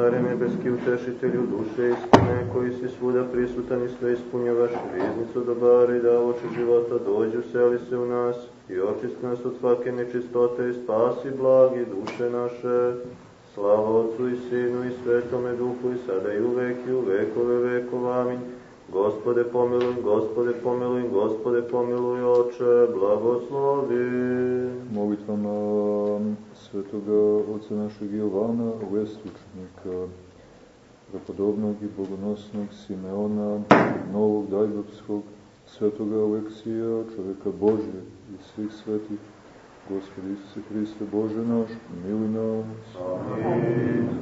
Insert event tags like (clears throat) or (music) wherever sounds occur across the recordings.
Care nebeski utešitelju duše istine, koji si svuda prisutan i sve ispunjavaš, riznicu dobara i davoče života, dođi, useli se u nas i očist nas od svake nečistote i spasi blagi duše naše. Slava Otcu i Sinu i Svetome Duhu i sada i uvek i u vekove vekova. Amin. Gospode pomiluj, Gospode pomiluj, Gospode pomiluj, Oče, blagoslovi. Molitvama svetoga oca našeg Jovana, Lestučnika, prepodobnog i bogonosnog Simeona, Novog Dajbovskog, svetoga Aleksija, čoveka Božje i svih svetih, Gospodi Isuse Hriste Bože naš, mili nas. Amin.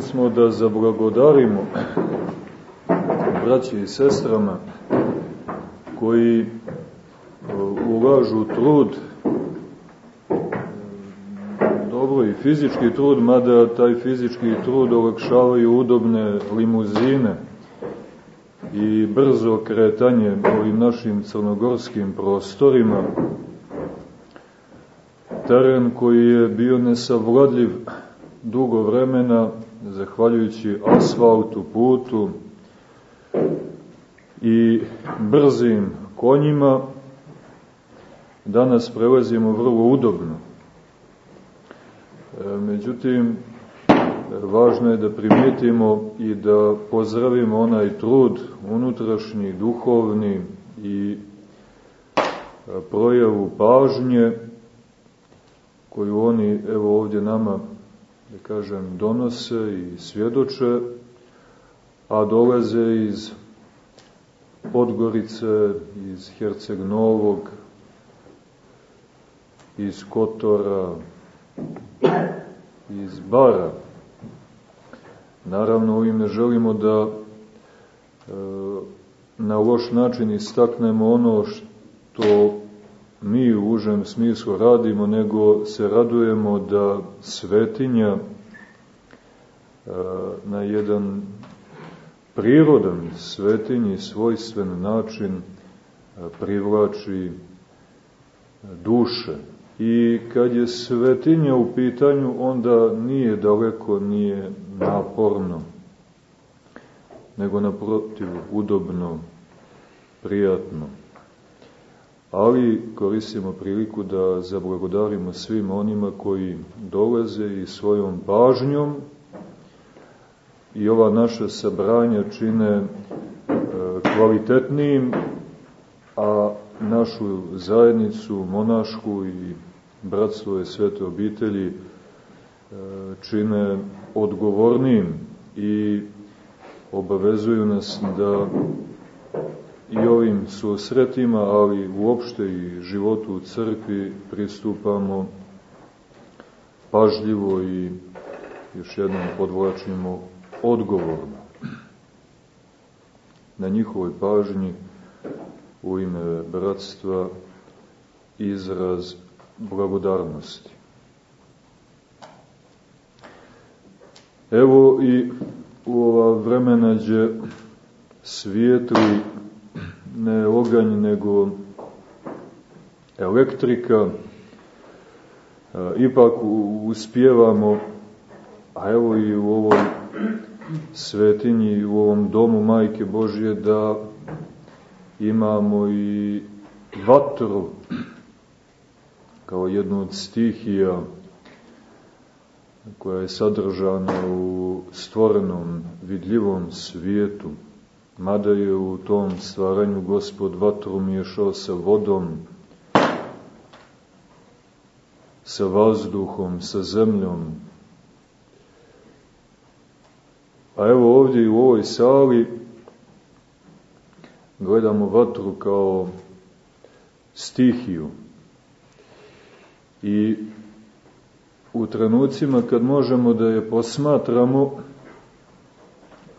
Dužni smo da zablagodarimo braći i sestrama koji e, ulažu trud dobro i fizički trud, mada taj fizički trud olakšavaju udobne limuzine i brzo kretanje ovim našim crnogorskim prostorima, teren koji je bio nesavladljiv dugo vremena, zahvaljujući asfaltu, putu i brzim konjima, danas prelazimo vrlo udobno. E, međutim, važno je da primijetimo i da pozdravimo onaj trud unutrašnji, duhovni i e, projavu pažnje koju oni evo ovdje nama da kažem, donose i svjedoče, a dolaze iz Podgorice, iz Herceg Novog, iz Kotora, iz Bara. Naravno, ovim ne želimo da e, na loš način istaknemo ono što mi u užem smislu radimo, nego se radujemo da svetinja e, na jedan prirodan svetinji, svojstven način e, privlači duše. I kad je svetinja u pitanju, onda nije daleko, nije naporno, nego naprotiv, udobno, prijatno ali koristimo priliku da zablagodarimo svim onima koji dolaze i svojom pažnjom i ova naša sabranja čine e, kvalitetnijim, a našu zajednicu, monašku i bratstvo je svete obitelji e, čine odgovornim i obavezuju nas da i ovim susretima, ali uopšte i životu u crkvi pristupamo pažljivo i još jednom podvlačimo odgovorno. Na njihovoj pažnji u ime bratstva izraz blagodarnosti. Evo i u ova vremena gdje svijetli ne oganj, nego elektrika, ipak uspijevamo, a evo i u ovoj svetinji, u ovom domu Majke Božje, da imamo i vatru kao jednu od stihija koja je sadržana u stvorenom vidljivom svijetu mada je u tom stvaranju gospod vatru miješao sa vodom, sa vazduhom, sa zemljom. A evo ovdje u ovoj sali gledamo vatru kao stihiju. I u trenucima kad možemo da je posmatramo,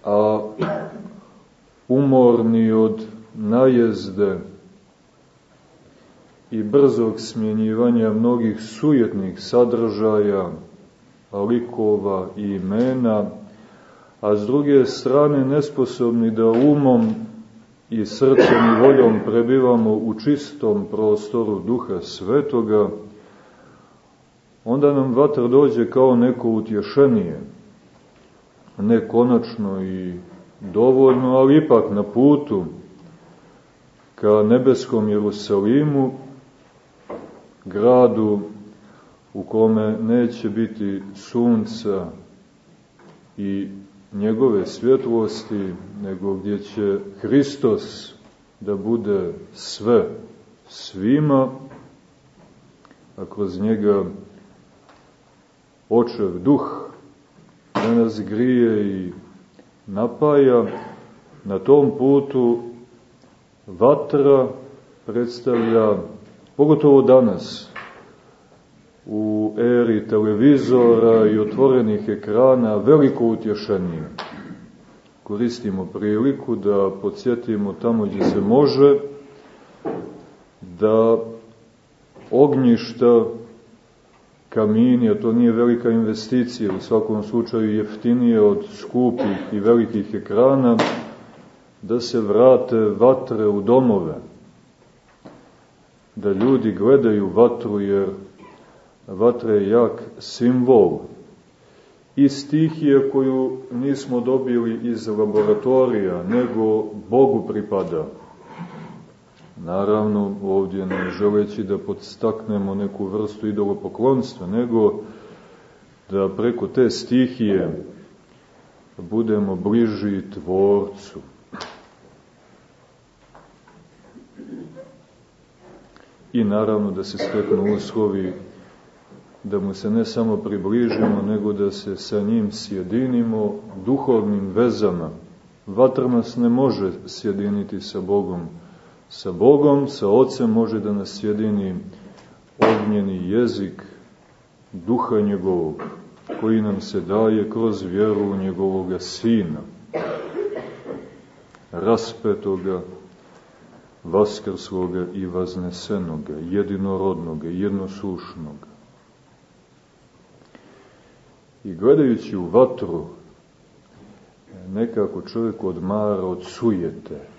a umorni od najezde i brzog smjenjivanja mnogih sujetnih sadržaja, likova i imena, a s druge strane nesposobni da umom i srcem i voljom prebivamo u čistom prostoru Duha Svetoga, onda nam vatra dođe kao neko utješenije, ne konačno i dovoljno, ali ipak na putu ka nebeskom Jerusalimu, gradu u kome neće biti sunca i njegove svjetlosti, nego gdje će Hristos da bude sve svima, a kroz njega očev duh da nas grije i napaja, na tom putu vatra predstavlja, pogotovo danas, u eri televizora i otvorenih ekrana veliko utješenje. Koristimo priliku da podsjetimo tamo gdje se može da ognjišta, kamini, a to nije velika investicija, u svakom slučaju jeftinije od skupih i velikih ekrana, da se vrate vatre u domove, da ljudi gledaju vatru jer vatra je jak simbol i stihije koju nismo dobili iz laboratorija, nego Bogu pripada. Naravno, ovdje ne želeći da podstaknemo neku vrstu idolopoklonstva, nego da preko te stihije budemo bliži Tvorcu. I naravno da se steknu uslovi da mu se ne samo približimo, nego da se sa njim sjedinimo duhovnim vezama. Vatra nas ne može sjediniti sa Bogom. Sa Bogom, sa Otcem može da nas sjedini ognjeni jezik duha njegovog, koji nam se daje kroz vjeru u njegovoga Sina, raspetoga, vaskrsloga i vaznesenoga, jedinorodnoga, jednosušnoga. I gledajući u vatru, nekako čovjek odmara od sujete.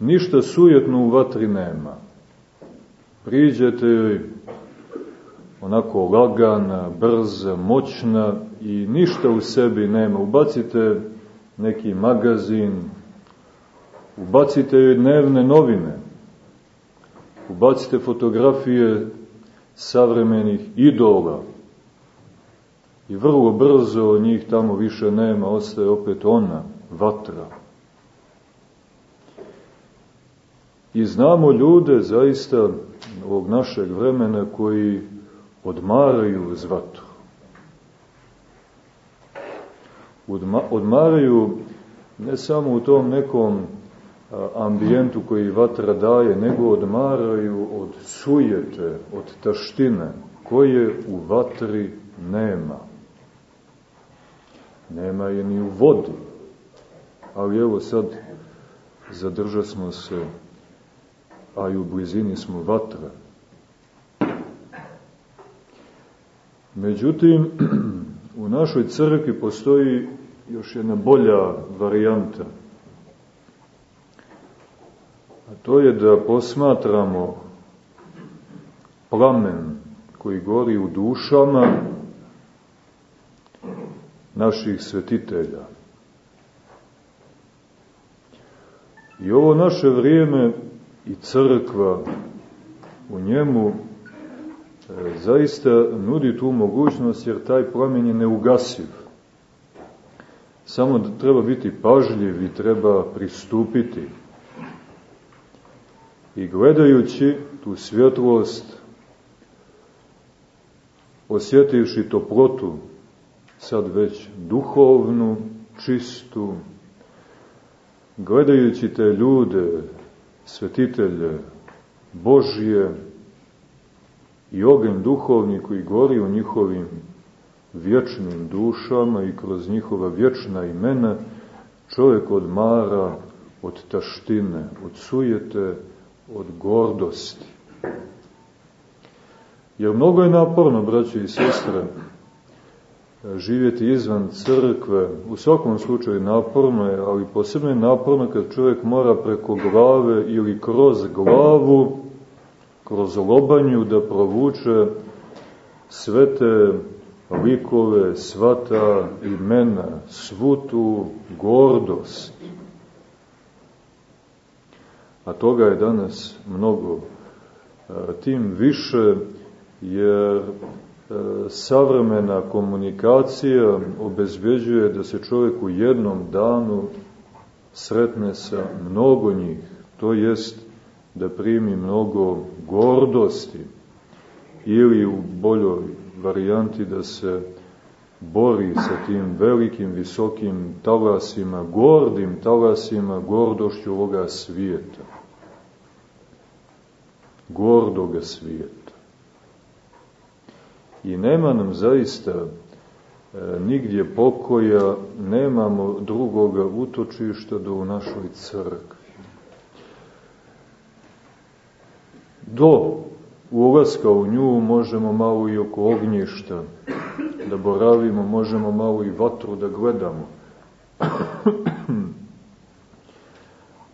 Ništa sujetno u vatri nema. Priđete joj onako lagana, brza, moćna i ništa u sebi nema. Ubacite neki magazin, ubacite joj dnevne novine, ubacite fotografije savremenih idola, I vrlo brzo njih tamo više nema, ostaje opet ona, vatra. I znamo ljude zaista ovog našeg vremena koji odmaraju uz vatru. Odma, odmaraju ne samo u tom nekom ambijentu koji vatra daje, nego odmaraju od sujete, od taštine, koje u vatri nema. Nema je ni u vodi. Ali evo sad zadrža smo se, a i u blizini smo vatra. Međutim, (clears throat) u našoj crkvi postoji još jedna bolja varijanta. A to je da posmatramo plamen koji gori u dušama naših svetitelja. I ovo naše vrijeme i crkva u njemu e, zaista nudi tu mogućnost jer taj plamen je neugasiv. Samo da treba biti pažljiv i treba pristupiti. I gledajući tu svjetlost, osjetivši toplotu sad već duhovnu, čistu, gledajući te ljude, svetitelje Božje i ogen duhovni koji gori u njihovim vječnim dušama i kroz njihova vječna imena, čovjek odmara od taštine, od sujete, od gordosti. Jer mnogo je naporno, braće i sestre, živjeti izvan crkve. U svakom slučaju naporno je, ali posebno je naporno kad čovjek mora preko glave ili kroz glavu, kroz lobanju da provuče sve te likove, svata imena, svu tu gordost. A toga je danas mnogo. Tim više jer savremena komunikacija obezbeđuje da se čovjek u jednom danu sretne sa mnogo njih, to jest da primi mnogo gordosti ili u boljoj varijanti da se bori sa tim velikim, visokim talasima, gordim talasima, gordošću ovoga svijeta. Gordoga svijeta. I nema nam zaista e, nigdje pokoja, nemamo drugoga utočišta do u našoj crkvi. Do ulaska u nju možemo malo i oko ognjišta da boravimo, možemo malo i vatru da gledamo. (clears throat)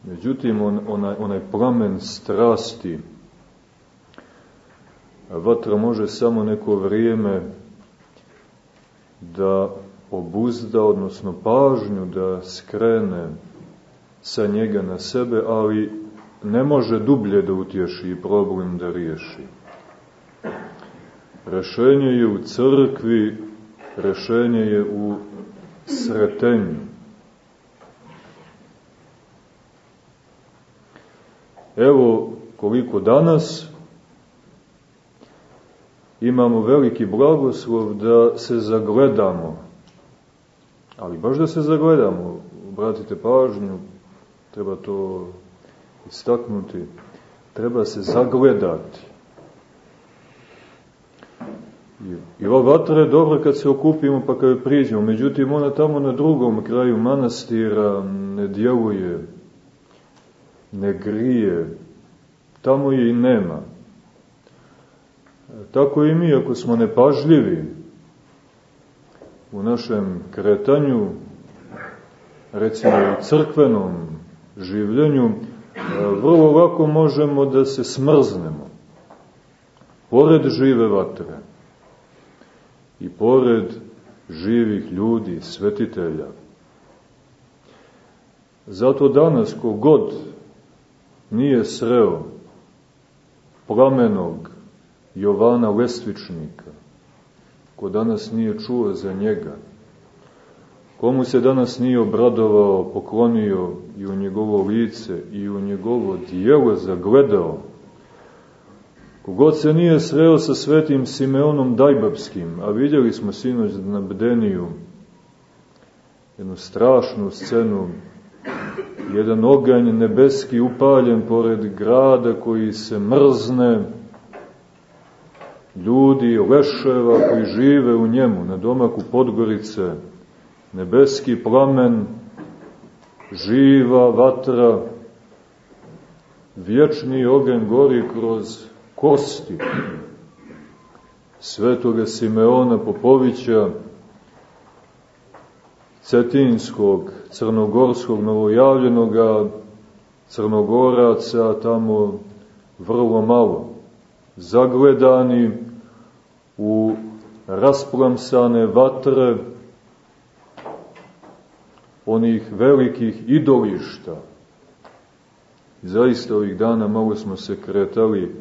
Međutim, on, onaj, onaj plamen strasti, vatra može samo neko vrijeme da obuzda, odnosno pažnju da skrene sa njega na sebe, ali ne može dublje da utješi i problem da riješi. Rešenje je u crkvi, rešenje je u sretenju. Evo koliko danas imamo veliki blagoslov da se zagledamo. Ali baš da se zagledamo, obratite pažnju, treba to istaknuti, treba se zagledati. I, ova vatra je dobra kad se okupimo pa kad priđemo, međutim ona tamo na drugom kraju manastira ne djeluje, ne grije, tamo je i nema. Tako i mi, ako smo nepažljivi u našem kretanju, recimo u crkvenom življenju, vrlo lako možemo da se smrznemo. Pored žive vatre i pored živih ljudi, svetitelja. Zato danas kogod nije sreo plamenog Jovana Lestvičnika, ko danas nije čuo za njega, Komu se danas nije obradovao, poklonio i u njegovo lice i u njegovo dijelo zagledao, kogod se nije sreo sa svetim Simeonom Dajbabskim, a vidjeli smo sinoć na Bdeniju jednu strašnu scenu, jedan oganj nebeski upaljen pored grada koji se mrzne, ljudi, leševa koji žive u njemu, na domaku Podgorice, nebeski plamen, živa vatra, vječni ogen gori kroz kosti svetoga Simeona Popovića, cetinskog, crnogorskog, novojavljenoga, crnogoraca, tamo vrlo malo, zagledani u rasplamsane vatre, onih velikih idolišta. Zaista ovih dana malo smo se kretali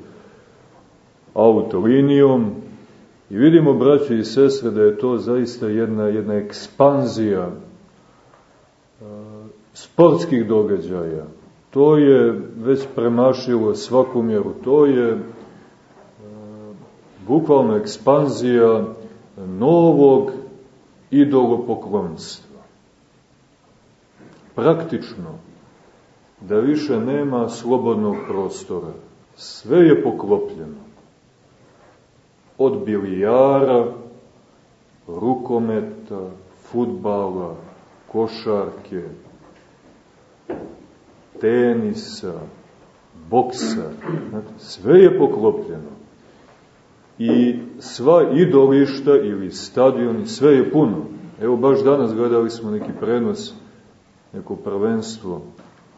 autolinijom i vidimo, braće i sestre, da je to zaista jedna, jedna ekspanzija sportskih događaja. To je već premašilo svaku mjeru. To je bukvalno ekspanzija novog idolopoklonstva praktično da više nema slobodnog prostora. Sve je poklopljeno. Od bilijara, rukometa, futbala, košarke, tenisa, boksa, sve je poklopljeno. I sva idolišta ili stadioni, sve je puno. Evo baš danas gledali smo neki prenos, neko prvenstvo.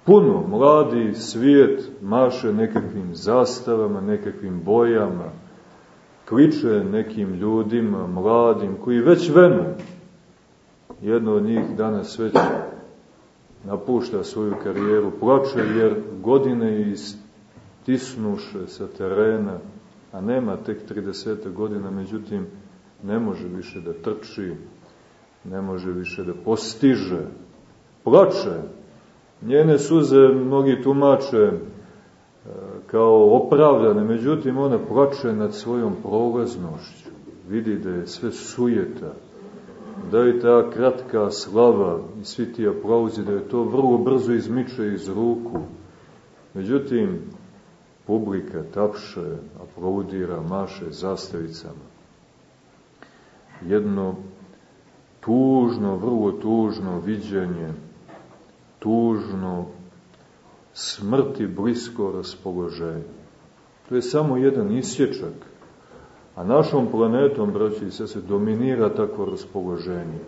Puno, mladi svijet maše nekakvim zastavama, nekakvim bojama, kliče nekim ljudima, mladim, koji već venu. Jedno od njih danas već napušta svoju karijeru, plače jer godine istisnuše sa terena, a nema tek 30 godina, međutim ne može više da trči, ne može više da postiže. Plače. Njene suze mnogi tumače e, kao opravdane, međutim ona plače nad svojom prolaznošću. Vidi da je sve sujeta, da je ta kratka slava i svi ti aplauzi, da je to vrlo brzo izmiče iz ruku. Međutim, publika tapše, aplaudira, maše zastavicama. Jedno tužno, vrlo tužno viđenje, tužno smrti blisko raspoloženje. To je samo jedan isječak A našom planetom, braći i se, dominira takvo raspoloženje.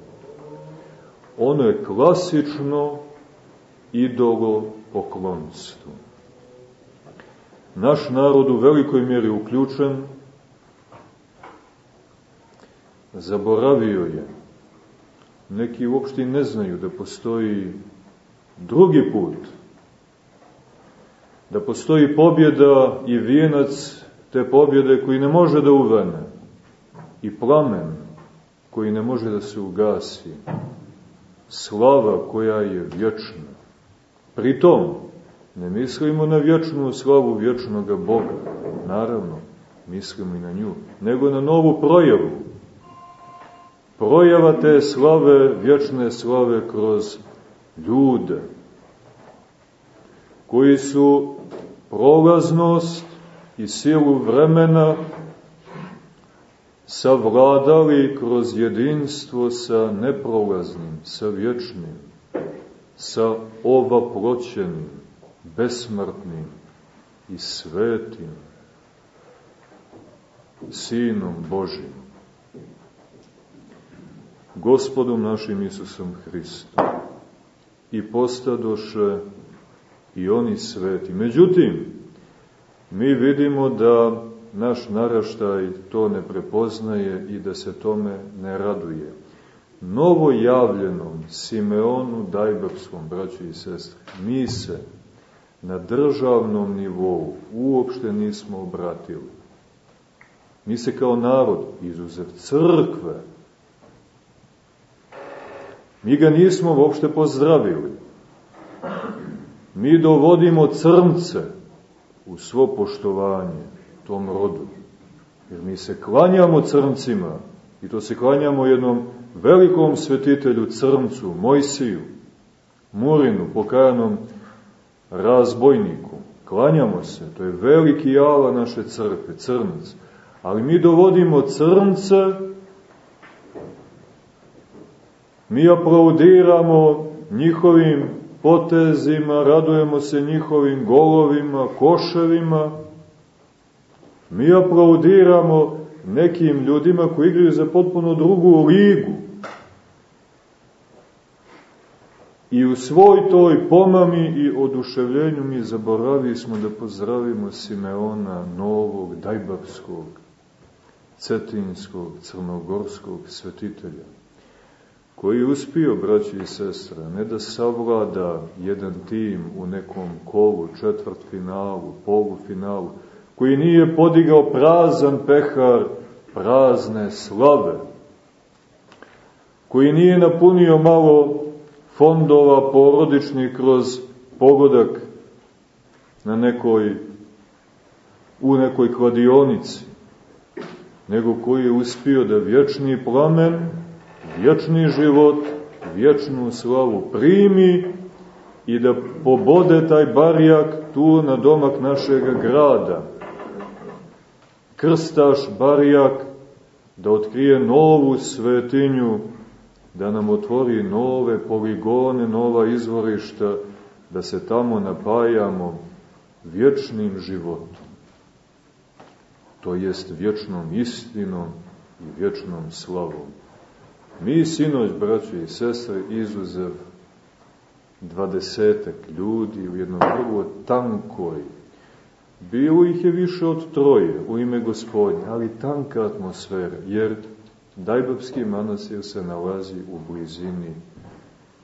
Ono je klasično idolo poklonstvo. Naš narod u velikoj mjeri uključen, zaboravio je. Neki uopšte ne znaju da postoji drugi put, da postoji pobjeda i vijenac te pobjede koji ne može da uvene i plamen koji ne može da se ugasi, slava koja je vječna. Pritom, ne mislimo na vječnu slavu vječnoga Boga, naravno, mislimo i na nju, nego na novu projavu. Projava te slave, vječne slave kroz ljude, koji su prolaznost i silu vremena savladali kroz jedinstvo sa neprolaznim, sa vječnim, sa ovaploćenim, besmrtnim i svetim Sinom Božim, Gospodom našim Isusom Hristom i postadoše i oni sveti. Međutim, mi vidimo da naš naraštaj to ne prepoznaje i da se tome ne raduje. Novo javljenom Simeonu Dajbapskom, braći i sestre, mi se na državnom nivou uopšte nismo obratili. Mi se kao narod, izuzev crkve, mi ga nismo uopšte pozdravili. Mi dovodimo crnce, u svo poštovanje tom rodu. Jer mi se klanjamo crncima i to se klanjamo jednom velikom svetitelju crncu, Mojsiju, Murinu, pokajanom razbojniku. Klanjamo se, to je veliki jala naše crkve, crnac. Ali mi dovodimo crnce, mi aplaudiramo njihovim potezima, radujemo se njihovim golovima, koševima. Mi aplaudiramo nekim ljudima koji igraju za potpuno drugu ligu. I u svoj toj pomami i oduševljenju mi zaboravi smo da pozdravimo Simeona Novog, Dajbavskog, Cetinskog, Crnogorskog svetitelja koji uspio, braći i sestre, ne da savlada jedan tim u nekom kolu, četvrt finalu, polufinalu, koji nije podigao prazan pehar prazne slave, koji nije napunio malo fondova porodičnih kroz pogodak na nekoj, u nekoj kladionici, nego koji je uspio da vječni plamen vječni život, vječnu slavu primi i da pobode taj barijak tu na domak našeg grada. Krstaš barijak da otkrije novu svetinju, da nam otvori nove poligone, nova izvorišta, da se tamo napajamo vječnim životom, to jest vječnom istinom i vječnom slavom. Mi, sinoć, braćo i sestre, izuzev dvadesetak ljudi u jednom prvo tankoj, bilo ih je više od troje u ime gospodnje, ali tanka atmosfera, jer Dajbovski manastir se nalazi u blizini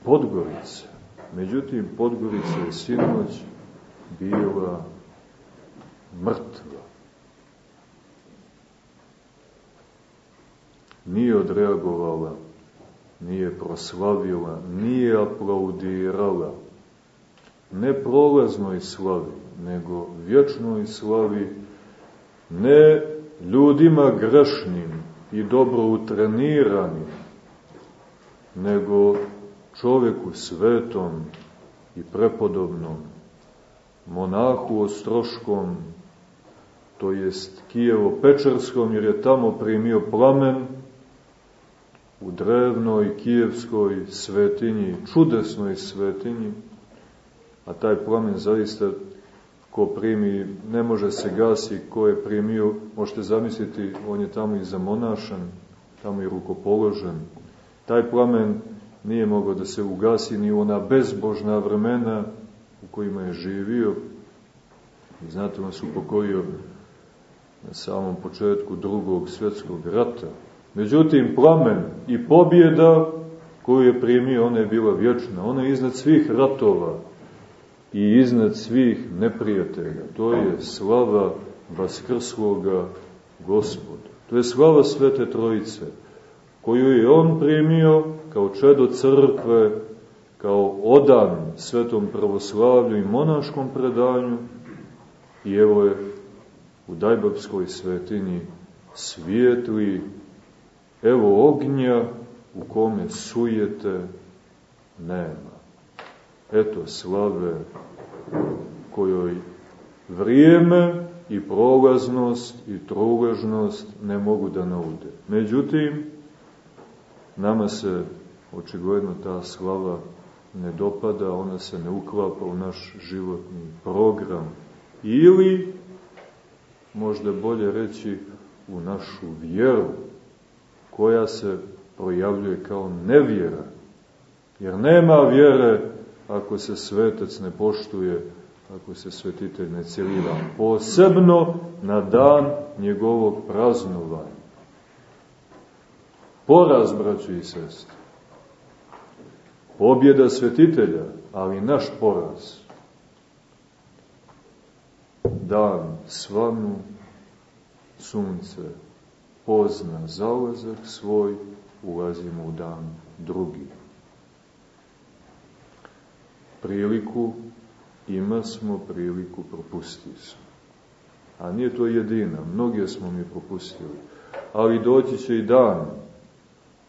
Podgorice. Međutim, Podgorica je sinoć bila mrtva. Nije odreagovala, nije proslavila, nije aplaudirala, ne prolaznoj slavi, nego vječnoj slavi, ne ljudima grešnim i dobro utreniranim, nego čoveku svetom i prepodobnom, monahu ostroškom, to jest Kijevo-Pečarskom, jer je tamo primio plamen u drevnoj kijevskoj svetinji, čudesnoj svetinji, a taj plamen zaista ko primi, ne može se gasi, ko je primio, možete zamisliti, on je tamo i zamonašan, tamo i rukopoložen. Taj plamen nije mogao da se ugasi ni u ona bezbožna vremena u kojima je živio. I znate, on se upokorio na samom početku drugog svjetskog rata. Međutim, plamen i pobjeda koju je primio, ona je bila vječna. Ona je iznad svih ratova i iznad svih neprijatelja. To je slava Vaskrsloga Gospoda. To je slava Svete Trojice, koju je on primio kao čedo crkve, kao odan svetom pravoslavlju i monaškom predanju i evo je u Dajbabskoj svetinji svijetli evo ognja u kome sujete nema. Eto slave kojoj vrijeme i prolaznost i truležnost ne mogu da naude. Međutim, nama se očigledno ta slava ne dopada, ona se ne uklapa u naš životni program. Ili, možda bolje reći, u našu vjeru, koja se projavljuje kao nevjera. Jer nema vjere ako se svetac ne poštuje, ako se svetitelj ne cijelira. Posebno na dan njegovog praznovanja. Poraz, braćo i sestre. Pobjeda svetitelja, ali naš poraz. Dan svanu, sunce pozna zalazak svoj, ulazimo u dan drugi. Priliku ima smo, priliku propustili smo. A nije to jedina, mnoge smo mi propustili. Ali doći će i dan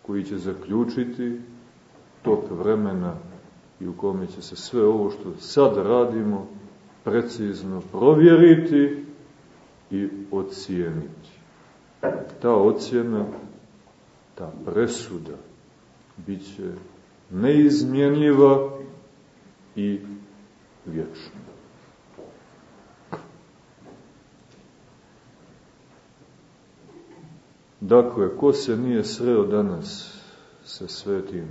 koji će zaključiti tok vremena i u kome će se sve ovo što sad radimo precizno provjeriti i ocijeniti. Ta ocjena, ta presuda bit će neizmjenjiva i vječna. Dakle, ko se nije sreo danas sa svetim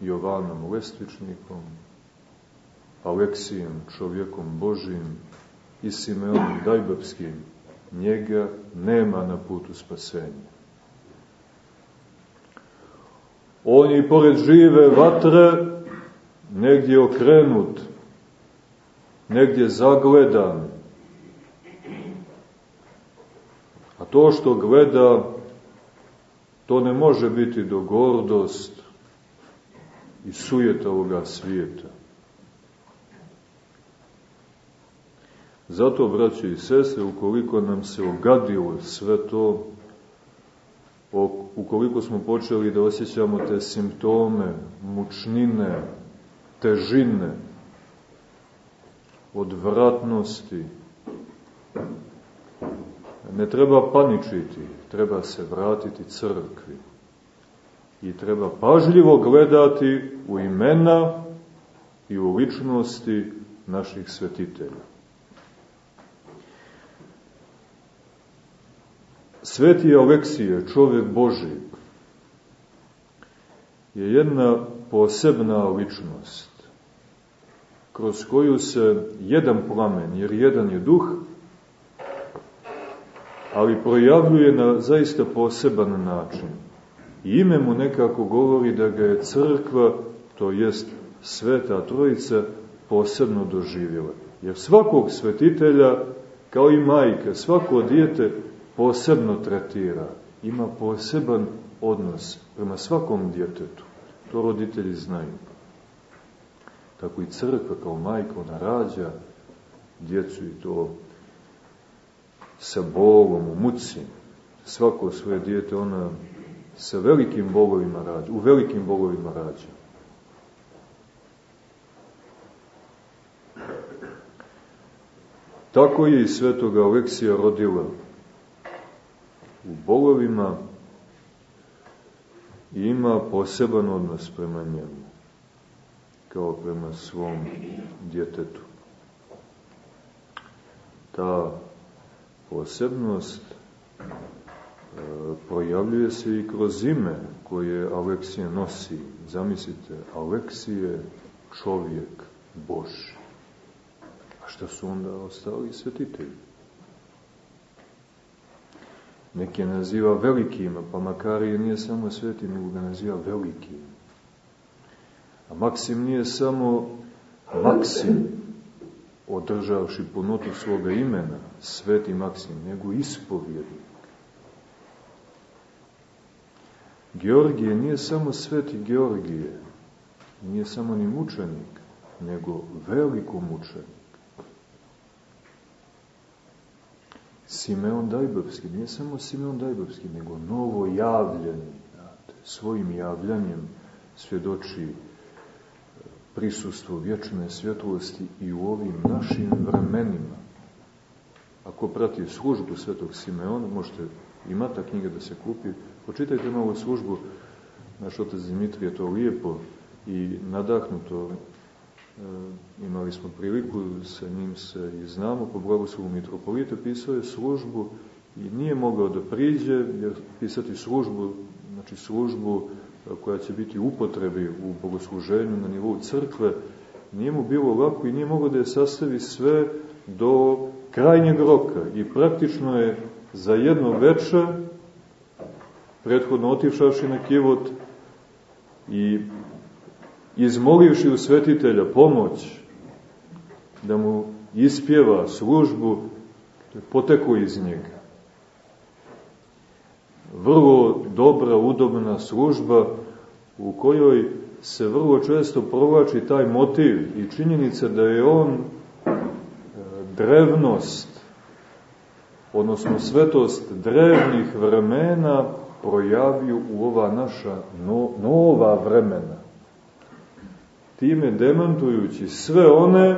Jovanom Lestvičnikom, Aleksijem, čovjekom Božim i Simeonom Dajbavskim, njega nema na putu spasenja. On i pored žive vatre negdje okrenut, negdje zagledan. A to što gleda, to ne može biti do gordost i sujeta ovoga svijeta. Zato, braće i sestre, ukoliko nam se ogadilo sve to, ukoliko smo počeli da osjećamo te simptome, mučnine, težine, odvratnosti. Ne treba paničiti, treba se vratiti crkvi. I treba pažljivo gledati u imena i u ličnosti naših svetitelja. Sveti Aleksije, čovjek Boži, je jedna posebna ličnost kroz koju se jedan plamen, jer jedan je duh, ali projavljuje na zaista poseban način. I ime mu nekako govori da ga je crkva, to jest sveta trojica, posebno doživjela. Jer svakog svetitelja, kao i majka, svako dijete posebno tretira, ima poseban odnos prema svakom djetetu. To roditelji znaju. Tako i crkva kao majka, ona rađa djecu i to sa Bogom, u muci. Svako svoje dijete ona sa velikim bogovima rađa, u velikim bogovima rađa. Tako je i svetoga Aleksija rodila u bogovima i ima poseban odnos prema njemu, kao prema svom djetetu. Ta posebnost e, projavljuje se i kroz ime koje Aleksije nosi. Zamislite, Aleksije čovjek Bož. A šta su onda ostali svetitelji? Neki naziva velikima, pa Makarije nije samo sveti, nego ga naziva velikim. A Maksim nije samo Maksim, održavši punotu svoga imena, sveti Maksim, nego ispovjednik. Georgije nije samo sveti Georgije, nije samo ni mučenik, nego veliko mučenik. Simeon Dajbovski, nije samo Simeon Dajbovski, nego novo javljanje, svojim javljanjem svjedoči prisustvo vječne svjetlosti i u ovim našim vremenima. Ako prati službu svetog Simeona, možete, ima ta knjiga da se kupi, počitajte malo službu, naš otac Dimitrije to lijepo i nadahnuto e, imali smo priliku, sa njim se i znamo, po blagoslovu mitropolita, pisao je službu i nije mogao da priđe, jer pisati službu, znači službu koja će biti upotrebi u bogosluženju na nivou crkve, nije mu bilo lako i nije mogao da je sastavi sve do krajnjeg roka. I praktično je za jedno veče, prethodno otivšavši na kivot i izmolivši u svetitelja pomoć da mu ispjeva službu, poteklo iz njega vrlo dobra, udobna služba u kojoj se vrlo često provlači taj motiv i činjenica da je on e, drevnost, odnosno svetost drevnih vremena projavio u ova naša no, nova vremena. Time demantujući sve one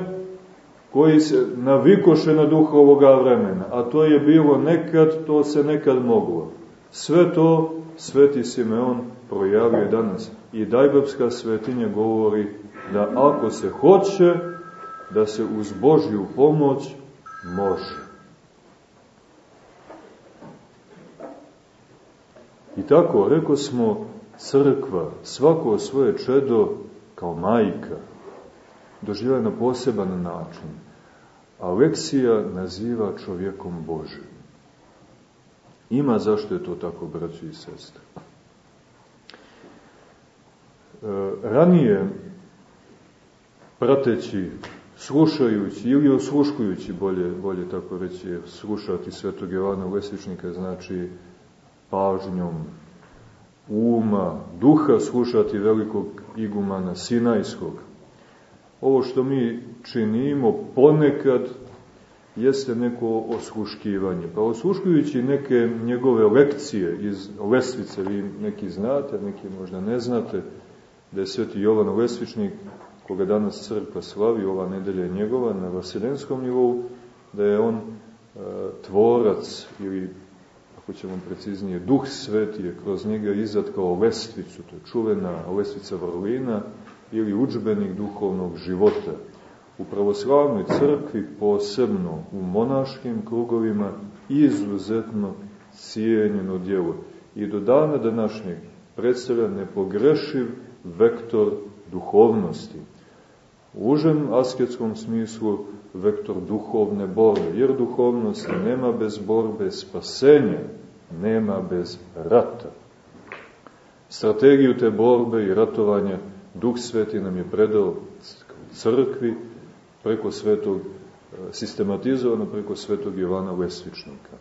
koji se navikoše na duha ovoga vremena, a to je bilo nekad, to se nekad moglo. Sve to sveti Simeon projavio danas. I Dajbapska svetinja govori da ako se hoće, da se uz Božju pomoć može. I tako, reko smo, crkva, svako svoje čedo kao majka, doživlja na poseban način. Aleksija naziva čovjekom Božim. Ima zašto je to tako, braći i sestre. E, ranije, prateći, slušajući ili osluškujući, bolje, bolje tako reći, slušati svetog Jovana Lesvičnika, znači pažnjom uma, duha slušati velikog igumana Sinajskog. Ovo što mi činimo ponekad jeste neko osluškivanje. Pa osluškujući neke njegove lekcije iz Lesvice, vi neki znate, neki možda ne znate, da je sveti Jovan Lesvičnik, koga danas crkva slavi, ova nedelja je njegova, na vaseljenskom nivou, da je on e, tvorac ili, ako ćemo preciznije, duh sveti je kroz njega izad kao lestvicu, to je čuvena lestvica vrlina, ili učbenik duhovnog života u pravoslavnoj crkvi, posebno u monaškim krugovima, izuzetno cijenjeno djelo i do dana današnjeg predstavlja nepogrešiv vektor duhovnosti. U užem asketskom smislu vektor duhovne borbe, jer duhovnost nema bez borbe, spasenja nema bez rata. Strategiju te borbe i ratovanja Duh Sveti nam je predao crkvi preko svetog, sistematizovano preko svetog Jovana Lesvičnika.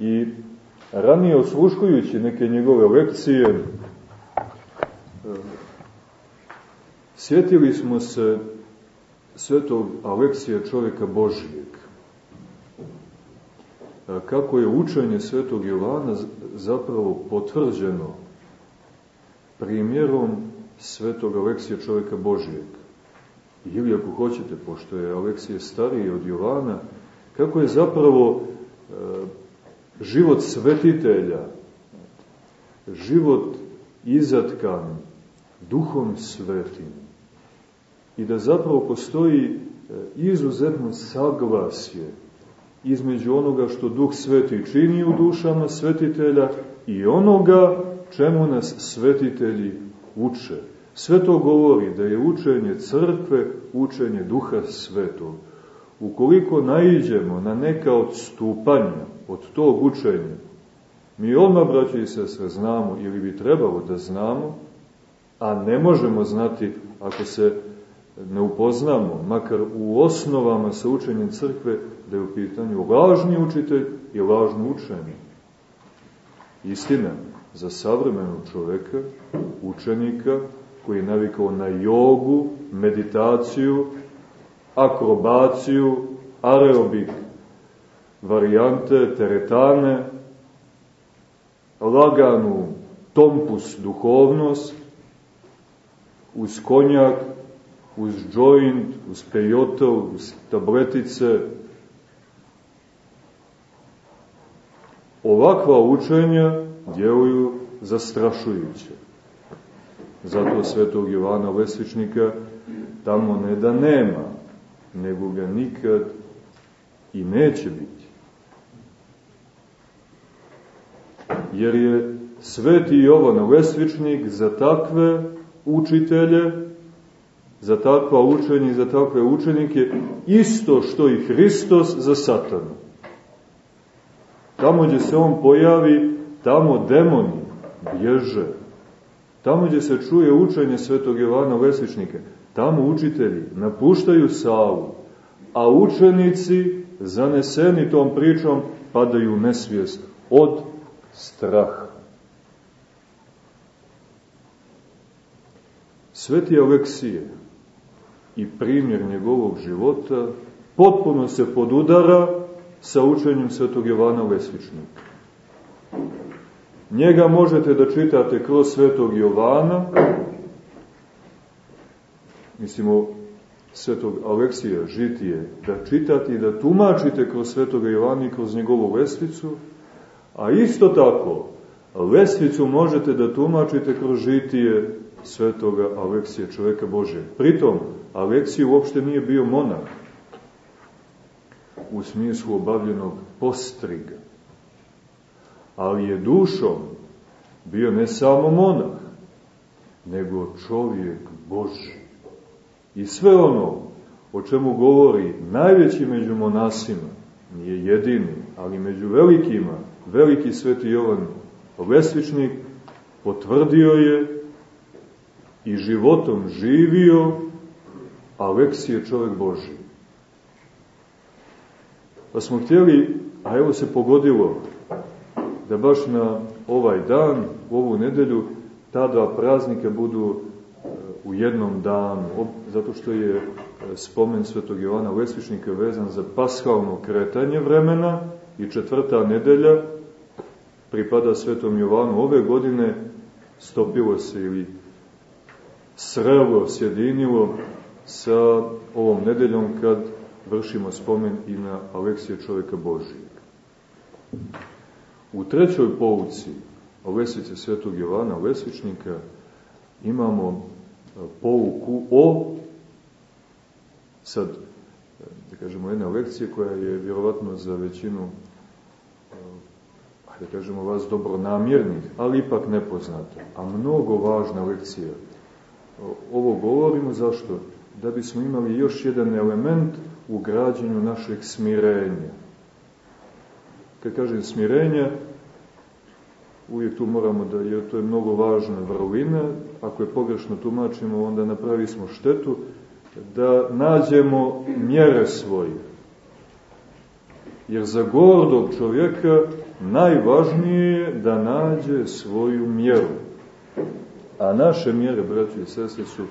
I ranije osluškujući neke njegove lekcije, sjetili smo se svetog Aleksija čovjeka Božijeg. Kako je učenje svetog Jovana zapravo potvrđeno primjerom svetog Aleksija čovjeka Božijeg. Ili ako hoćete, pošto je Aleksije stariji od Jovana, kako je zapravo e, život svetitelja, život izatkan duhom svetim i da zapravo postoji e, izuzetno saglasje između onoga što Duh Sveti čini u dušama svetitelja i onoga čemu nas svetitelji uče. Sve to govori da je učenje crkve učenje Duha Svetog. Ukoliko naiđemo na neka odstupanja od tog učenja, mi odmah, braći i sestre, znamo ili bi trebalo da znamo, a ne možemo znati ako se ne upoznamo, makar u osnovama sa učenjem crkve, da je u pitanju lažni učitelj i lažno učenje. Istina, za savremenog čoveka, učenika, koji je navikao na jogu, meditaciju, akrobaciju, aerobik, varijante, teretane, laganu tompus duhovnost, uz konjak, uz joint, uz pejotov, uz tabletice. Ovakva učenja djeluju zastrašujuće. Zato svetog Jovana Lesvičnika tamo ne da nema, nego ga nikad i neće biti. Jer je sveti Jovan Lesvičnik za takve učitelje, za takva učenja i za takve učenike, isto što i Hristos za satanu. Tamo gdje se on pojavi, tamo demoni bježe. Tamo gdje se čuje učenje svetog Jovana Lesvičnika, tamo učitelji napuštaju salu, a učenici, zaneseni tom pričom, padaju u nesvijest od straha. Sveti Aleksije i primjer njegovog života potpuno se podudara sa učenjem svetog Jovana Lesvičnika. Njega možete da čitate kroz svetog Jovana, mislimo svetog Aleksija žitije, da čitate i da tumačite kroz svetog Jovana i kroz njegovu lestvicu, a isto tako lestvicu možete da tumačite kroz žitije svetoga Aleksija, čoveka Bože. Pritom, Aleksij uopšte nije bio monah u smislu obavljenog postriga, ali je dušom bio ne samo monah, nego čovjek Boži. I sve ono o čemu govori najveći među monasima, nije jedini, ali među velikima, veliki sveti Jovan Lesvičnik, potvrdio je i životom živio, Aleksij je čovjek Boži. Pa smo htjeli, a evo se pogodilo, da baš na ovaj dan, u ovu nedelju, ta dva praznika budu e, u jednom danu, zato što je e, spomen svetog Jovana Lesvičnika vezan za pashalno kretanje vremena i četvrta nedelja pripada svetom Jovanu. Ove godine stopilo se ili srelo, sjedinilo sa ovom nedeljom kad vršimo spomen i na Aleksija čovjeka Božijeg. U trećoj pouci o Lesvice svetog Jovana Lesvičnika imamo e, pouku o sad da kažemo, jedna lekcija koja je vjerovatno za većinu da kažemo vas dobronamjernih, ali ipak nepoznata, a mnogo važna lekcija. Ovo govorimo zašto? Da bismo imali još jedan element u građenju našeg smirenja. Kad kažem smirenja, uvijek tu moramo da, jer to je mnogo važna vrlina, ako je pogrešno tumačimo, onda napravi smo štetu, da nađemo mjere svoje. Jer za gordog čovjeka najvažnije je da nađe svoju mjeru. A naše mjere, braći i sestre, su,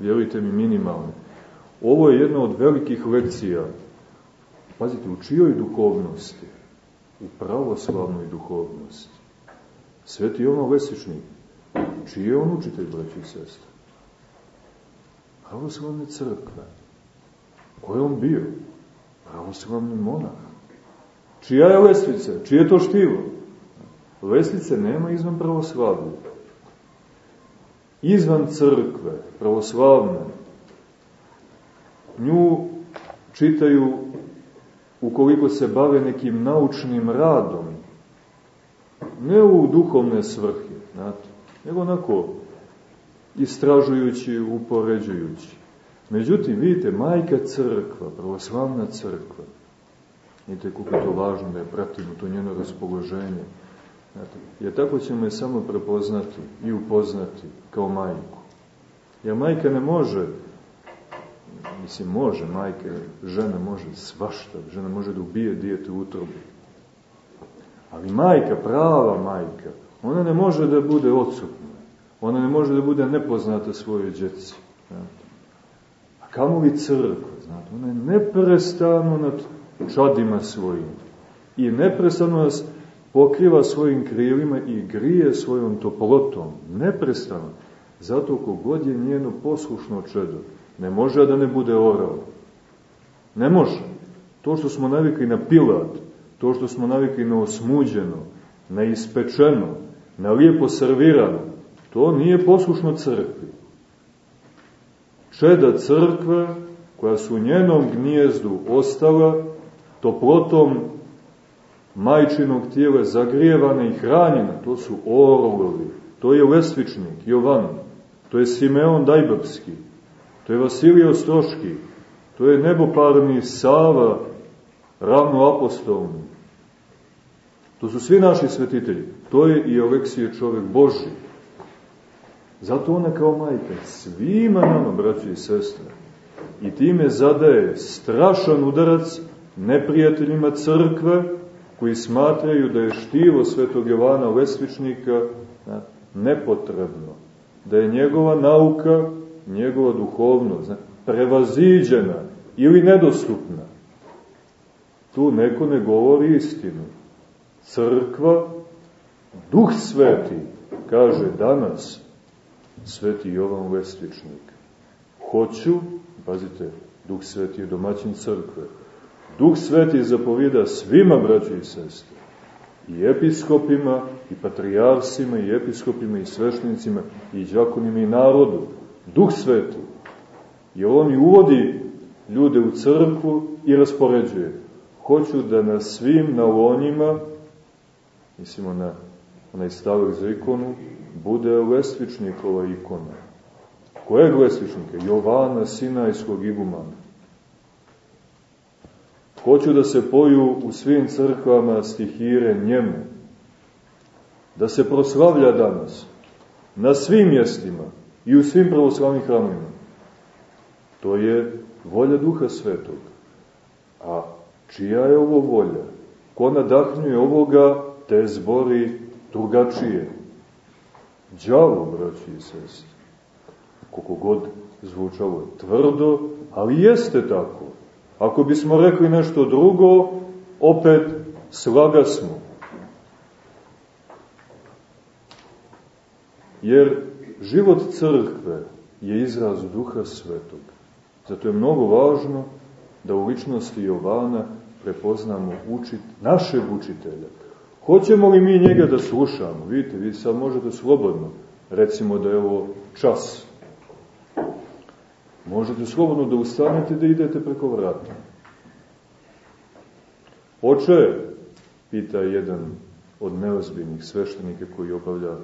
vjerujte mi, minimalne. Ovo je jedna od velikih lekcija. Pazite, u čijoj duhovnosti? U pravoslavnoj duhovnosti. Sveti Jovan Lesičnik. Čiji je on učitelj, braći i sestre? Pravoslavne crkve. Ko je on bio? Pravoslavni monah. Čija je lestvica? Čije je to štivo? Lestvice nema izvan pravoslavlja. Izvan crkve, pravoslavne, nju čitaju ukoliko se bave nekim naučnim radom, ne u duhovne svrhe, znate, nego onako istražujući, upoređujući. Međutim, vidite, majka crkva, pravoslavna crkva, Vidite kako to važno da je pratimo to njeno raspoloženje. Znate, jer tako ćemo je samo prepoznati i upoznati kao majku. Jer majka ne može, mislim može, majka, žena može svašta, žena može da ubije dijete u utrobi. Ali majka, prava majka, ona ne može da bude odsutna. Ona ne može da bude nepoznata svojoj djeci. Znate. A kamo li crkva? Znate, ona je neprestano nad čadima svojim. I neprestano nas pokriva svojim krilima i grije svojom toplotom. Neprestano. Zato kogod je njeno poslušno čedo, ne može da ne bude orao. Ne može. To što smo navikli na pilat, to što smo navikli na osmuđeno, na ispečeno, na lijepo servirano, to nije poslušno crkvi. Čeda crkve, koja su u njenom gnijezdu ostala, toplotom majčinog tijela zagrijevana i hranjena, to su orogovi, to je Lesvičnik, Jovan, to je Simeon Dajbrski, to je Vasilij Ostroški, to je neboparni Sava, ravno apostolni. To su svi naši svetitelji. To je i Aleksije čovek Boži. Zato ona kao majka svima nama, braći i sestre, i time zadaje strašan udarac neprijateljima crkve, koji smatraju da je štivo svetog Jovana Lesvičnika nepotrebno, da je njegova nauka, njegova duhovnost prevaziđena ili nedostupna. Tu neko ne govori istinu. Crkva, duh sveti, kaže danas sveti Jovan Lesvičnik. Hoću, pazite, duh sveti je domaćin crkve, Duh Sveti zapovida svima, braći i sestre, i episkopima, i patrijarsima, i episkopima, i sveštenicima, i džakonima, i narodu. Duh Sveti. Jer on i uvodi ljude u crkvu i raspoređuje. Hoću da na svim nalonjima, mislimo na onaj stavak za ikonu, bude lestvičnikova ikona. Kojeg lestvičnika? Jovana, Sinajskog igumana. Hoću da se poju u svim crkvama stihire njemu. Da se proslavlja danas. Na svim mjestima i u svim pravoslavnim hramima. To je volja Duha Svetog. A čija je ovo volja? Ko nadahnjuje ovoga, te zbori drugačije. Đavo, braći i sestri. Koliko god zvučalo tvrdo, ali jeste tako. Ako bismo rekli nešto drugo, opet slaga smo. Jer život crkve je izraz duha svetog. Zato je mnogo važno da u ličnosti Jovana prepoznamo učit, našeg učitelja. Hoćemo li mi njega da slušamo? Vidite, vi sad možete slobodno, recimo da je ovo čas Možete slobodno da ustanete da idete preko vrata. Oče, pita jedan od neozbiljnih sveštenika koji obavlja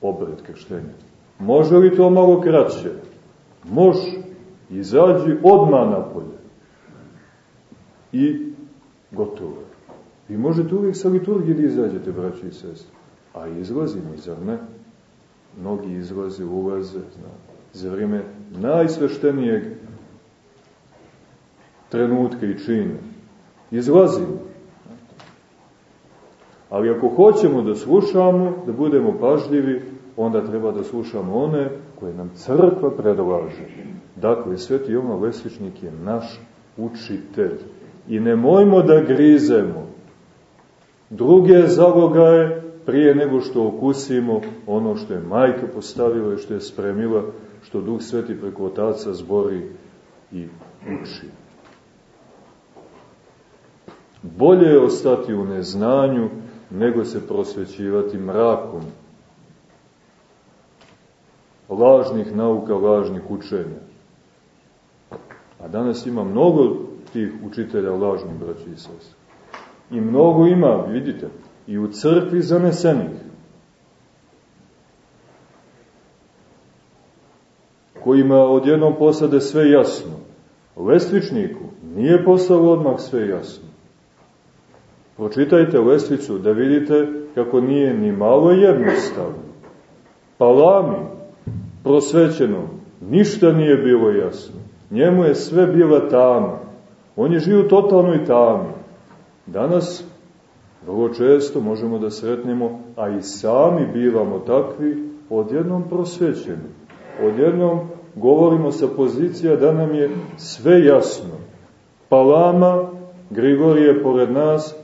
obred krštenja. Može li to malo kraće? Može. Izađi odmah napolje. I gotovo. Vi možete uvijek sa liturgije da izađete, braći i sestri. A izlazimo, zar ne? Mnogi izlaze, ulaze, zna, za vrijeme najsveštenijeg trenutka i čina. Izlazimo. Ali ako hoćemo da slušamo, da budemo pažljivi, onda treba da slušamo one koje nam crkva predlaže. Dakle, Sveti Jovan Lesvičnik je naš učitelj. I nemojmo da grizemo druge zalogaje prije nego što okusimo ono što je majka postavila i što je spremila, što Duh Sveti preko Otaca zbori i uči. Bolje je ostati u neznanju nego se prosvećivati mrakom lažnih nauka, lažnih učenja. A danas ima mnogo tih učitelja lažnih, braći i. I mnogo ima, vidite, i u crkvi zanesenih. Kojima odjednom posade sve jasno. Lestvičniku nije postalo odmah sve jasno. Pročitajte lestvicu da vidite kako nije ni malo jednostavno. Palami, prosvećenom, ništa nije bilo jasno. Njemu je sve bila tama. On je živio totalnoj tami. Danas vrlo često možemo da sretnemo, a i sami bivamo takvi, odjednom prosvećeni. Odjednom govorimo sa pozicija da nam je sve jasno. Palama, Grigorije pored nas,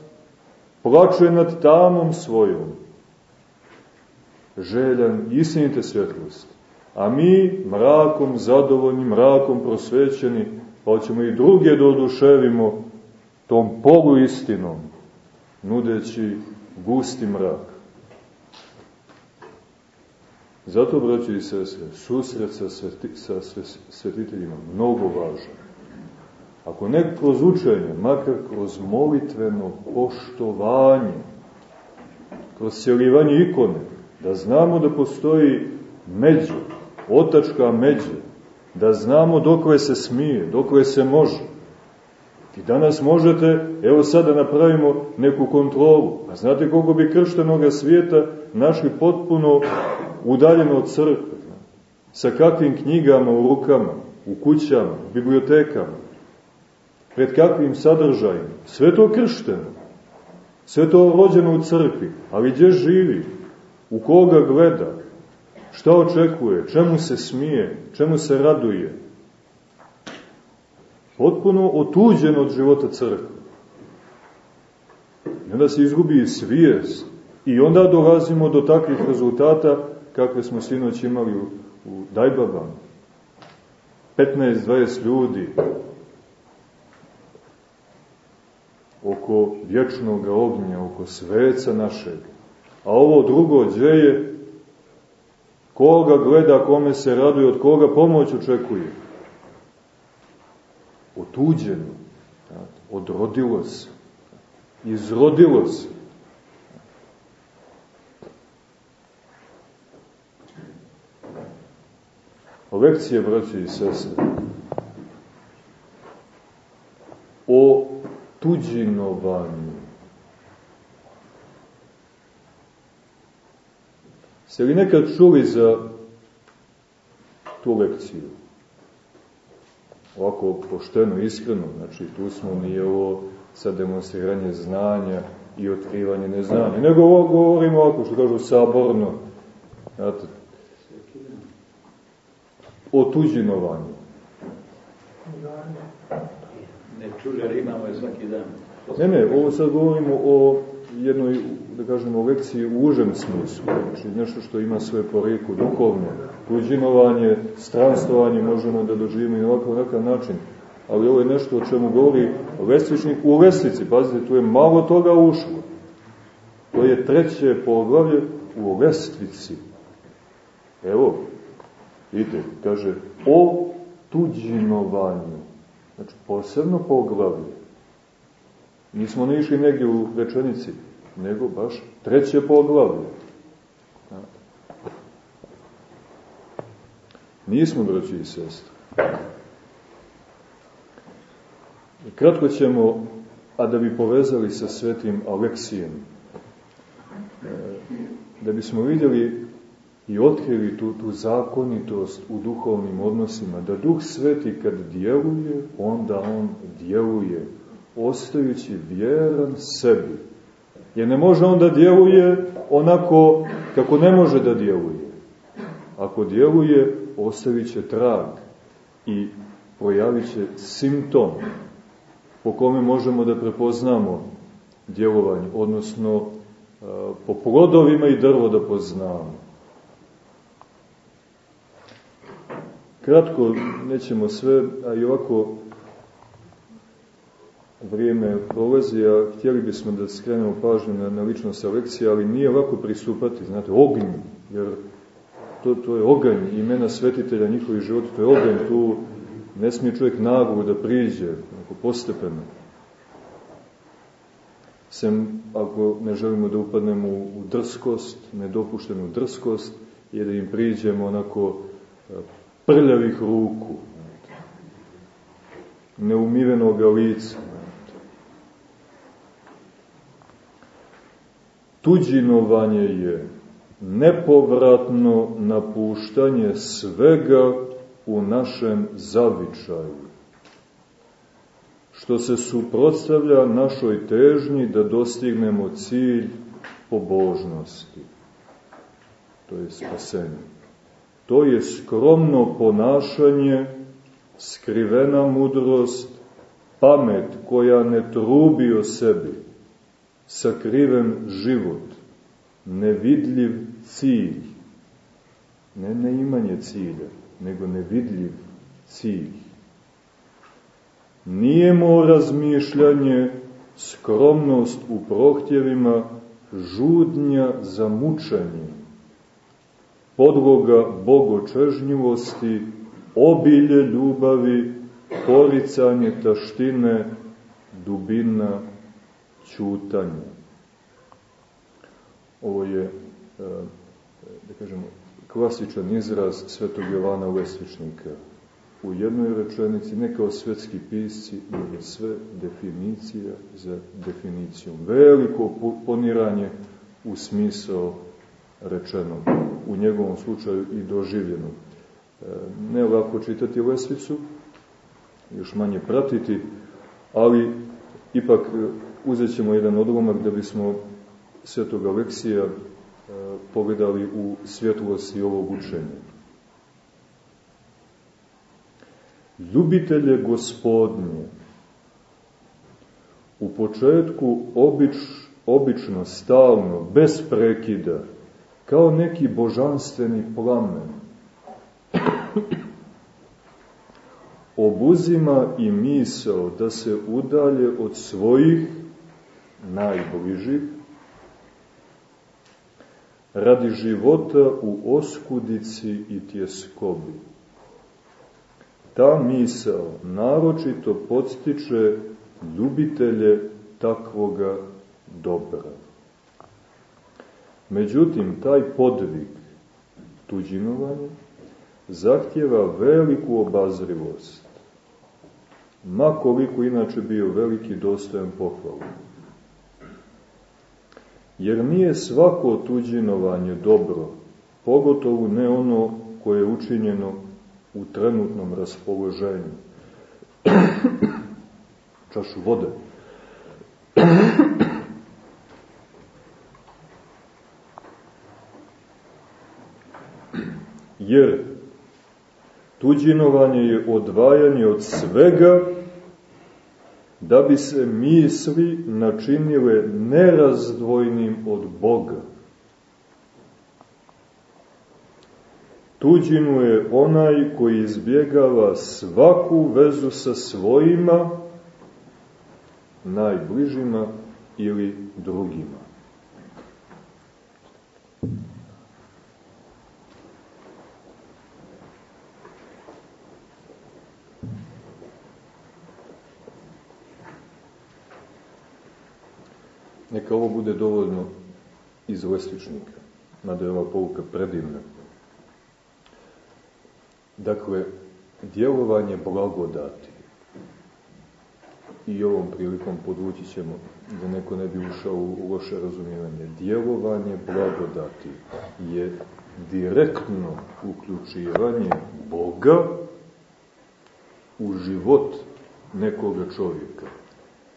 plače nad tamom svojom. Željan istinite svjetlosti. A mi mrakom zadovoljni, mrakom prosvećeni, pa ćemo i druge da oduševimo tom polu istinom, nudeći gusti mrak. Zato, braći i sestre, susret sa, sveti, sa svetiteljima mnogo važan. Ako ne kroz učenje, makar kroz molitveno poštovanje, kroz sjelivanje ikone, da znamo da postoji među, otačka međe, da znamo dokle se smije, dokle se može. I danas možete, evo sada da napravimo neku kontrolu. A znate koliko bi krštenoga svijeta našli potpuno udaljeno od crkve? Sa kakvim knjigama u rukama, u kućama, u bibliotekama, pred kakvim sadržajima. Sve to kršteno. Sve to rođeno u crkvi. Ali gdje živi? U koga gleda? Šta očekuje? Čemu se smije? Čemu se raduje? Potpuno otuđen od života crkve. I onda se izgubi svijest. I onda dolazimo do takvih rezultata kakve smo sinoć imali u, u Dajbabama. 15-20 ljudi oko vječnog ognja, oko sveca našeg. A ovo drugo, gdje je Koga gleda, kome se raduje, od koga pomoć očekuje? Otuđeno. Odrodilo se. Izrodilo se. Lekcije, braći i sestre, o tuđinovanju Ste li nekad čuli za tu lekciju? Ovako pošteno, iskreno, znači tu smo nije ovo sa demonstriranje znanja i otkrivanje neznanja, nego ovo govorimo ovako, što kažu, saborno, znate, o tuđinovanju. Ne imamo je svaki dan. Ne, ne, ovo sad govorimo o jednoj, da kažemo, lekciji u užem smislu, znači nešto što ima svoje porijeku duhovno, tuđinovanje, stranstovanje možemo da doživimo i ovakav ovakav način, ali ovo je nešto o čemu govori lestvičnik u lestvici, pazite, tu je malo toga ušlo. To je treće poglavlje u lestvici. Evo, vidite, kaže, o tuđinovanju. Znači, posebno poglavlje. Nismo ne išli negdje u rečenici, nego baš treće poglavlje. Nismo, braći i sestre. Kratko ćemo, a da bi povezali sa svetim Aleksijem, e, da bismo vidjeli i otkrili tu, tu zakonitost u duhovnim odnosima, da Duh Sveti kad djeluje, onda On djeluje, ostajući vjeran sebi. Jer ne može on da djeluje onako kako ne može da djeluje. Ako djeluje, ostavit trag i projavit će simptom po kome možemo da prepoznamo djelovanje, odnosno po plodovima i drvo da poznamo. Kratko, nećemo sve, a i ovako vrijeme prolazi, a htjeli bismo da skrenemo pažnju na, na ličnost selekcije, ali nije lako pristupati, znate, ognju, jer to, to je oganj imena svetitelja njihovih života, to je oganj, tu ne smije čovjek naglo da priđe, ako postepeno. Sem ako ne želimo da upadnemo u, drskost, nedopuštenu drskost, je da im priđemo onako prljavih ruku, neumivenog lica. Tuđinovanje je nepovratno napuštanje svega u našem zavičaju, što se suprotstavlja našoj težnji da dostignemo cilj pobožnosti, to je spasenje. To je skromno ponašanje, skrivena mudrost, pamet koja ne trubi o sebi, sakriven život, nevidljiv cilj, ne neimanje cilja, nego nevidljiv cilj. Nijemo razmišljanje, skromnost u prohtjevima, žudnja za mučenje, podloga bogočežnjivosti, obilje ljubavi, poricanje taštine, dubina ćutanja. Ovo je, e, da kažemo, klasičan izraz svetog Jovana Lesvičnika. U jednoj rečenici, ne kao svetski pisci, nego sve definicija za definicijom. Veliko poniranje u smisao rečenog, u njegovom slučaju i doživljenog. E, ne lako čitati Lesvicu, još manje pratiti, ali ipak e, uzet ćemo jedan odlomak da bismo svetog Aleksija e, pogledali u svjetlosti ovog učenja. Ljubitelje gospodnje, u početku obič, obično, stalno, bez prekida, kao neki božanstveni plamen, obuzima i misao da se udalje od svojih najbližih, radi života u oskudici i tjeskobi. Ta misao naročito podstiče ljubitelje takvoga dobra. Međutim, taj podvig tuđinovanja zahtjeva veliku obazrivost, makoliko inače bio veliki dostojan pohvalu. Jer nije svako tuđinovanje dobro, pogotovo ne ono koje je učinjeno u trenutnom raspoloženju. (clears throat) Čašu vode. (clears throat) Jer tuđinovanje je odvajanje od svega da bi se misli načinile nerazdvojnim od Boga. Tuđinu je onaj koji izbjegava svaku vezu sa svojima, najbližima ili drugima. Neka ovo bude dovoljno iz lestičnika, mada je ova povuka predivna. Dakle, djelovanje blagodati. I ovom prilikom podvući ćemo da neko ne bi ušao u loše razumijevanje. Djelovanje blagodati je direktno uključivanje Boga u život nekoga čovjeka.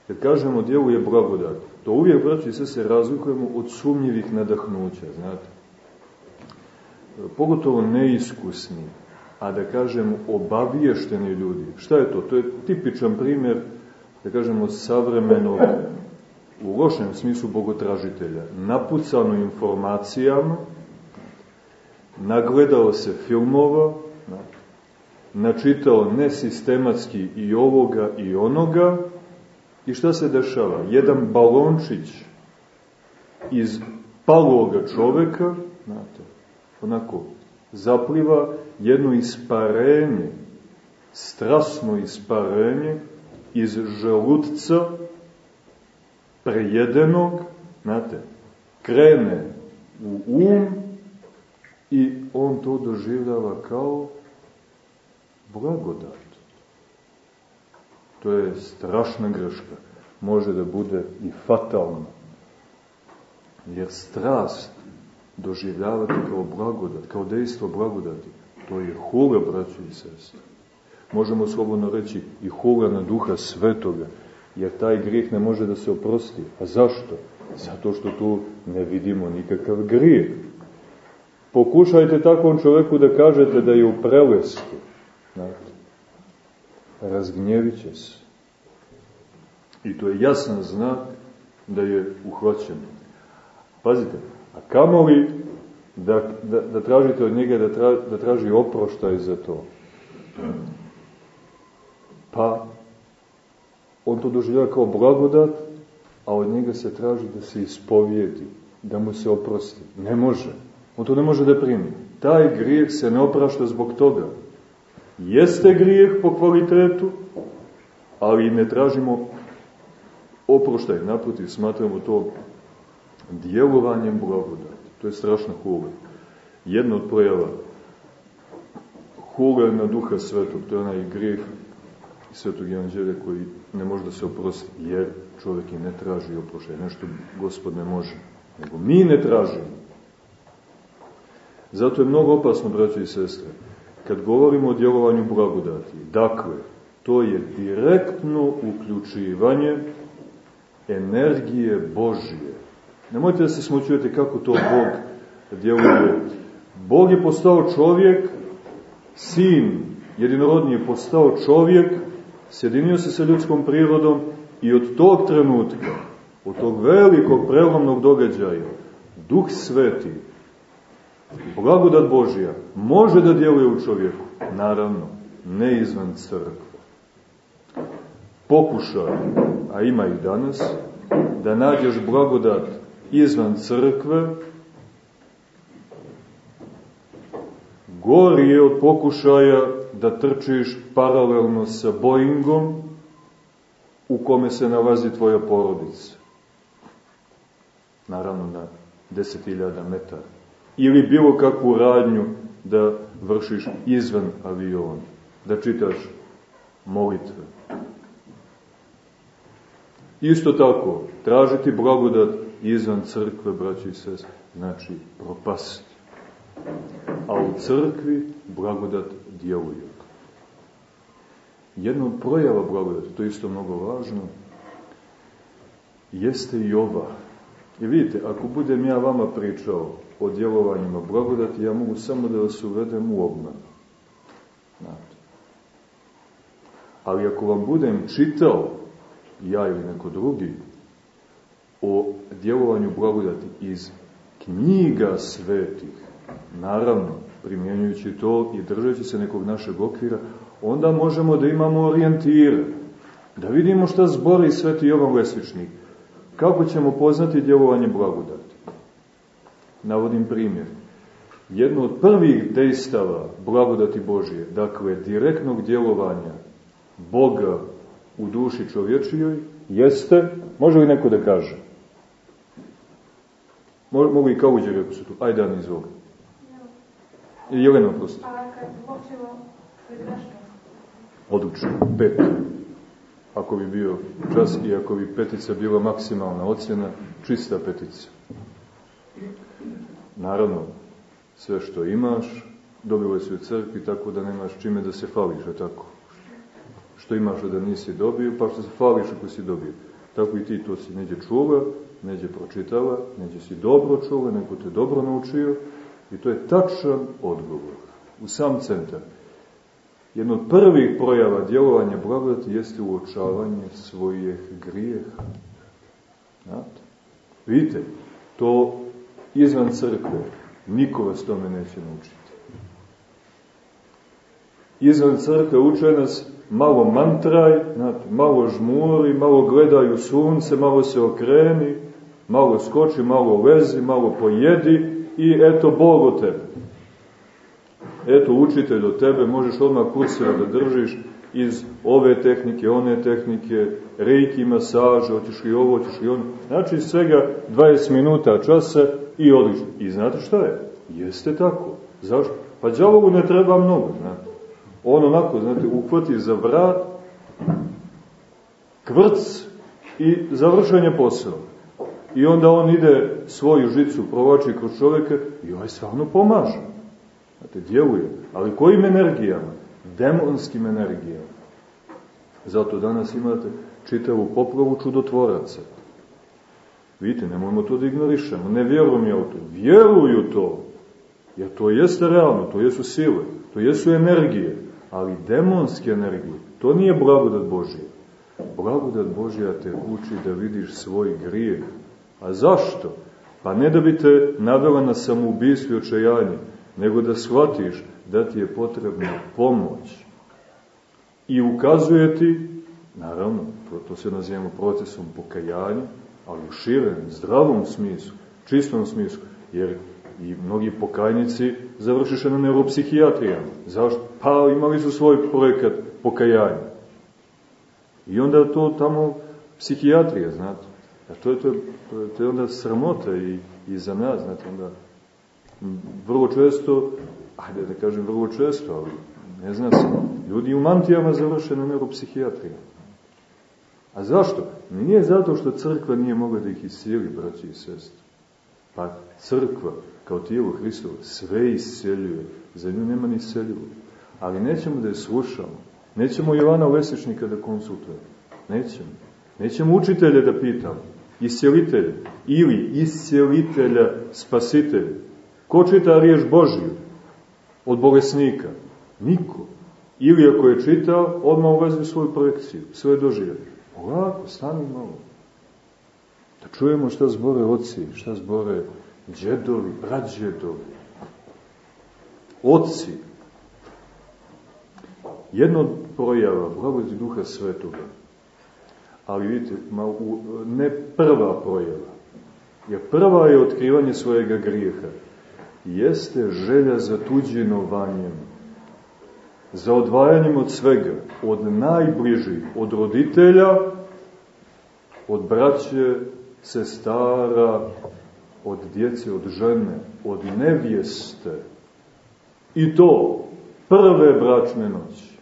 Kad kažemo djeluje blagodat, to uvijek, braći sve se razlikujemo od sumnjivih nadahnuća, znate. Pogotovo neiskusni, a da kažemo obaviješteni ljudi. Šta je to? To je tipičan primjer, da kažemo, savremenog, u lošem smislu bogotražitelja, napucano informacijama, nagledao se filmova, načitao nesistematski i ovoga i onoga, i šta se dešava? Jedan balončić iz paloga čoveka, znate, onako, zapliva jedno isparenje, strasno isparenje iz želutca prejedenog, znate, krene u um i on to doživljava kao blagodat. To je strašna greška. Može da bude i fatalna. Jer strast doživljavati kao blagodat, kao dejstvo blagodati, to je hula, braćo i sestre. Možemo slobodno reći i hula na duha svetoga, jer taj grijeh ne može da se oprosti. A zašto? Zato što tu ne vidimo nikakav grijeh. Pokušajte takvom čoveku da kažete da je u prelesku. Znate, razgnjevit će se. I to je jasan znak da je uhvaćen. Pazite, a kamo li da, da, da tražite od njega da, tra, da traži oproštaj za to? Pa, on to doživlja kao blagodat, a od njega se traži da se ispovijedi, da mu se oprosti. Ne može. On to ne može da primi. Taj grijeh se ne oprašta zbog toga. Jeste grijeh po kvalitetu, ali ne tražimo oproštaj. Naprotiv, smatramo to djelovanjem blagodati. To je strašna hula. Jedna od projava hula na duha svetog, to je onaj grijeh svetog evanđelja koji ne može da se oprosti, jer čovjek i ne traži oproštaj. Nešto gospod ne može, nego mi ne tražimo. Zato je mnogo opasno, braći i sestre, kad govorimo o djelovanju blagodati, dakle, to je direktno uključivanje energije Božije. Nemojte da se smoćujete kako to Bog djeluje. Bog je postao čovjek, sin jedinorodni je postao čovjek, sjedinio se sa ljudskom prirodom i od tog trenutka, od tog velikog prelomnog događaja, Duh Sveti, blagodat Božija može da djeluje u čovjeku, naravno, ne izvan crkve. Pokušaj, a ima i danas, da nađeš blagodat izvan crkve, gori je od pokušaja da trčiš paralelno sa Boeingom u kome se nalazi tvoja porodica. Naravno na 10.000 metara ili bilo kakvu radnju da vršiš izvan aviona, da čitaš molitve. Isto tako, tražiti blagodat izvan crkve, braći i sest, znači propasti. A u crkvi blagodat djeluje. Jedno projava blagodati, to isto mnogo važno, jeste i ova. I vidite, ako budem ja vama pričao o djelovanjima blagodati, ja mogu samo da vas uvedem u obmanu. Znate. Ali ako vam budem čitao, ja ili neko drugi, o djelovanju blagodati iz knjiga svetih, naravno, primjenjujući to i držeći se nekog našeg okvira, onda možemo da imamo orijentire, da vidimo šta zbori sveti Jovan Lesvičnik, kako ćemo poznati djelovanje blagodati navodim primjer. Jedno od prvih dejstava blagodati Božije, dakle direktnog djelovanja Boga u duši čovječijoj, jeste, može li neko da kaže? Mogu i kauđeri ako su tu. Ajde, Ana, izvoli. I Jelena, prosto. A kad pregrašno? Odlično, pet. Ako bi bio čas i ako bi petica bila maksimalna ocjena, čista petica. Naravno, sve što imaš, dobilo si u crkvi, tako da nemaš čime da se fališ, a tako. Što imaš da nisi dobio, pa što se fališ ako si dobio. Tako i ti to si neđe čula, neđe pročitala, neđe si dobro čula, neko te dobro naučio, i to je tačan odgovor. U sam centar. Jedno od prvih projava djelovanja blagodati jeste uočavanje svojih grijeha. Znate? Vidite, to izvan crkve niko vas tome neće naučiti. Izvan crkve uče nas malo mantraj, znate, malo žmuri, malo gledaju sunce, malo se okreni, malo skoči, malo lezi, malo pojedi i eto Bog o tebe. Eto učitelj od tebe, možeš odmah kurseva da držiš iz ove tehnike, one tehnike, rejki, masaže, otišli ovo, otišli ono. Znači svega 20 minuta časa i odiš. I znate šta je? Jeste tako. Zašto? Pa djavogu ne treba mnogo, znate. On onako, znate, uhvati za vrat, kvrc i završanje posao. I onda on ide svoju žicu, provlači kroz čoveka i ovaj stvarno pomaže. Znate, djeluje. Ali kojim energijama? Demonskim energijama. Zato danas imate čitavu popravu čudotvoraca. Vidite, nemojmo to da ignorišemo. Ne vjerujem ja u to. Vjeruju to. Jer to jeste realno, to jesu sile, to jesu energije. Ali demonske energije, to nije blagodat Božija. Blagodat Božija te uči da vidiš svoj grijeh. A zašto? Pa ne da bi te navela na samoubistvo i očajanje, nego da shvatiš da ti je potrebna pomoć. I ukazuje ti, naravno, to se nazivamo procesom pokajanja, ali u širem, zdravom smislu, čistom smislu, jer i mnogi pokajnici završiše na neuropsihijatrijama. Zašto? Pa imali su svoj projekat pokajanja. I onda to tamo psihijatrija, znate. A to je, to, to je onda sramota i, i za nas, znate, onda vrlo često, ajde da kažem vrlo često, ali ne zna se, ljudi u mantijama završe na neuropsihijatrijama. A zašto? Nije zato što crkva nije mogla da ih iscijeli, braći i sestri. Pa crkva, kao tijelo Hristovo, sve isceljuje. Za nju nema ni seljivo. Ali nećemo da je slušamo. Nećemo Jovana Lesičnika da konsultujemo. Nećemo. Nećemo učitelja da pitamo. Iscelitelja. Ili iscelitelja, spasitelja. Ko čita riješ Božiju? Od bolesnika? Niko. Ili ako je čitao, odmah ulazi u svoju projekciju, svoje doživlje. Ovako, stani malo. Da čujemo šta zbore oci, šta zbore džedovi, prađedovi. Oci. Jedno od projava blagodati duha svetoga, ali vidite, ne prva projava, jer prva je otkrivanje svojega grijeha, jeste želja za tuđinovanjem, za odvajanjem od svega, od najbližih, od roditelja, od braće, sestara, od djece, od žene, od nevijeste. I to prve bračne noći.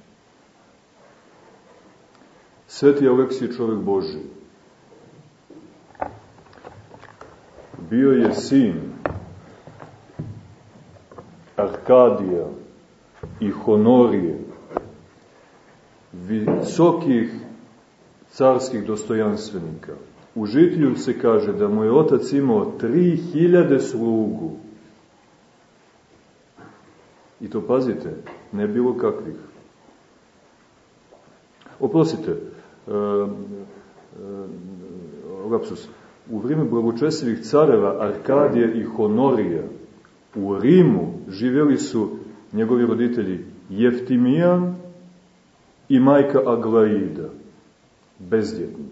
Sveti Aleksij čovjek Boži. Bio je sin Arkadija i Honorije, visokih carskih dostojanstvenika. U žitlju se kaže da mu je otac imao 3000 slugu. I to pazite, ne bilo kakvih. Oprostite, uh, uh, lapsus, u vrijeme blagočesivih careva Arkadija i Honorija u Rimu živjeli su njegovi roditelji Jeftimijan i majka Aglaida, bezdjetni.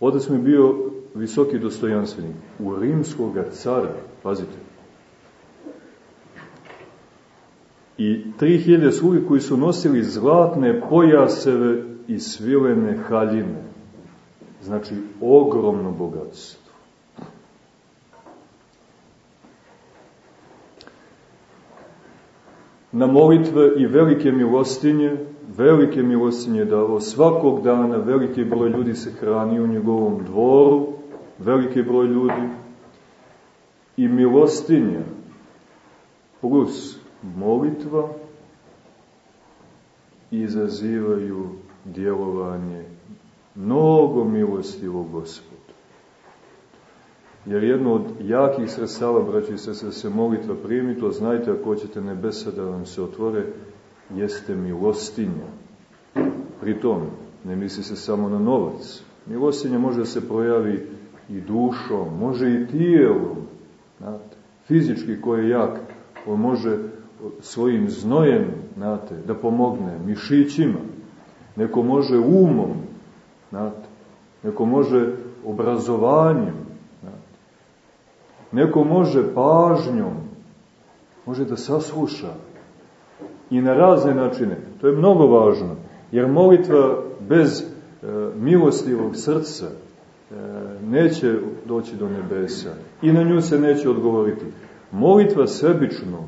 Otac mi bio visoki dostojanstvenik. U rimskog cara, pazite, i 3000 sluge koji su nosili zlatne pojaseve i svilene haljine. Znači, ogromno bogatstvo. Na molitve i velike milostinje, velike milostinje davo. Svakog dana veliki broj ljudi se hrani u njegovom dvoru, veliki broj ljudi. I milostinje plus molitva izazivaju djelovanje mnogo milostivog gospoda. Jer jedno od jakih sredstava, braći se, da se molitva primi, to znajte, ako hoćete nebesa da vam se otvore, jeste milostinja. Pritom, ne misli se samo na novac. Milostinja može da se projavi i dušom, može i tijelom. Znate, fizički ko je jak, on može svojim znojem, znate, da pomogne mišićima. Neko može umom, znate, neko može obrazovanjem, Neko može pažnjom, može da sasluša i na razne načine. To je mnogo važno, jer molitva bez e, milostivog srca e, neće doći do nebesa i na nju se neće odgovoriti. Molitva sebičnog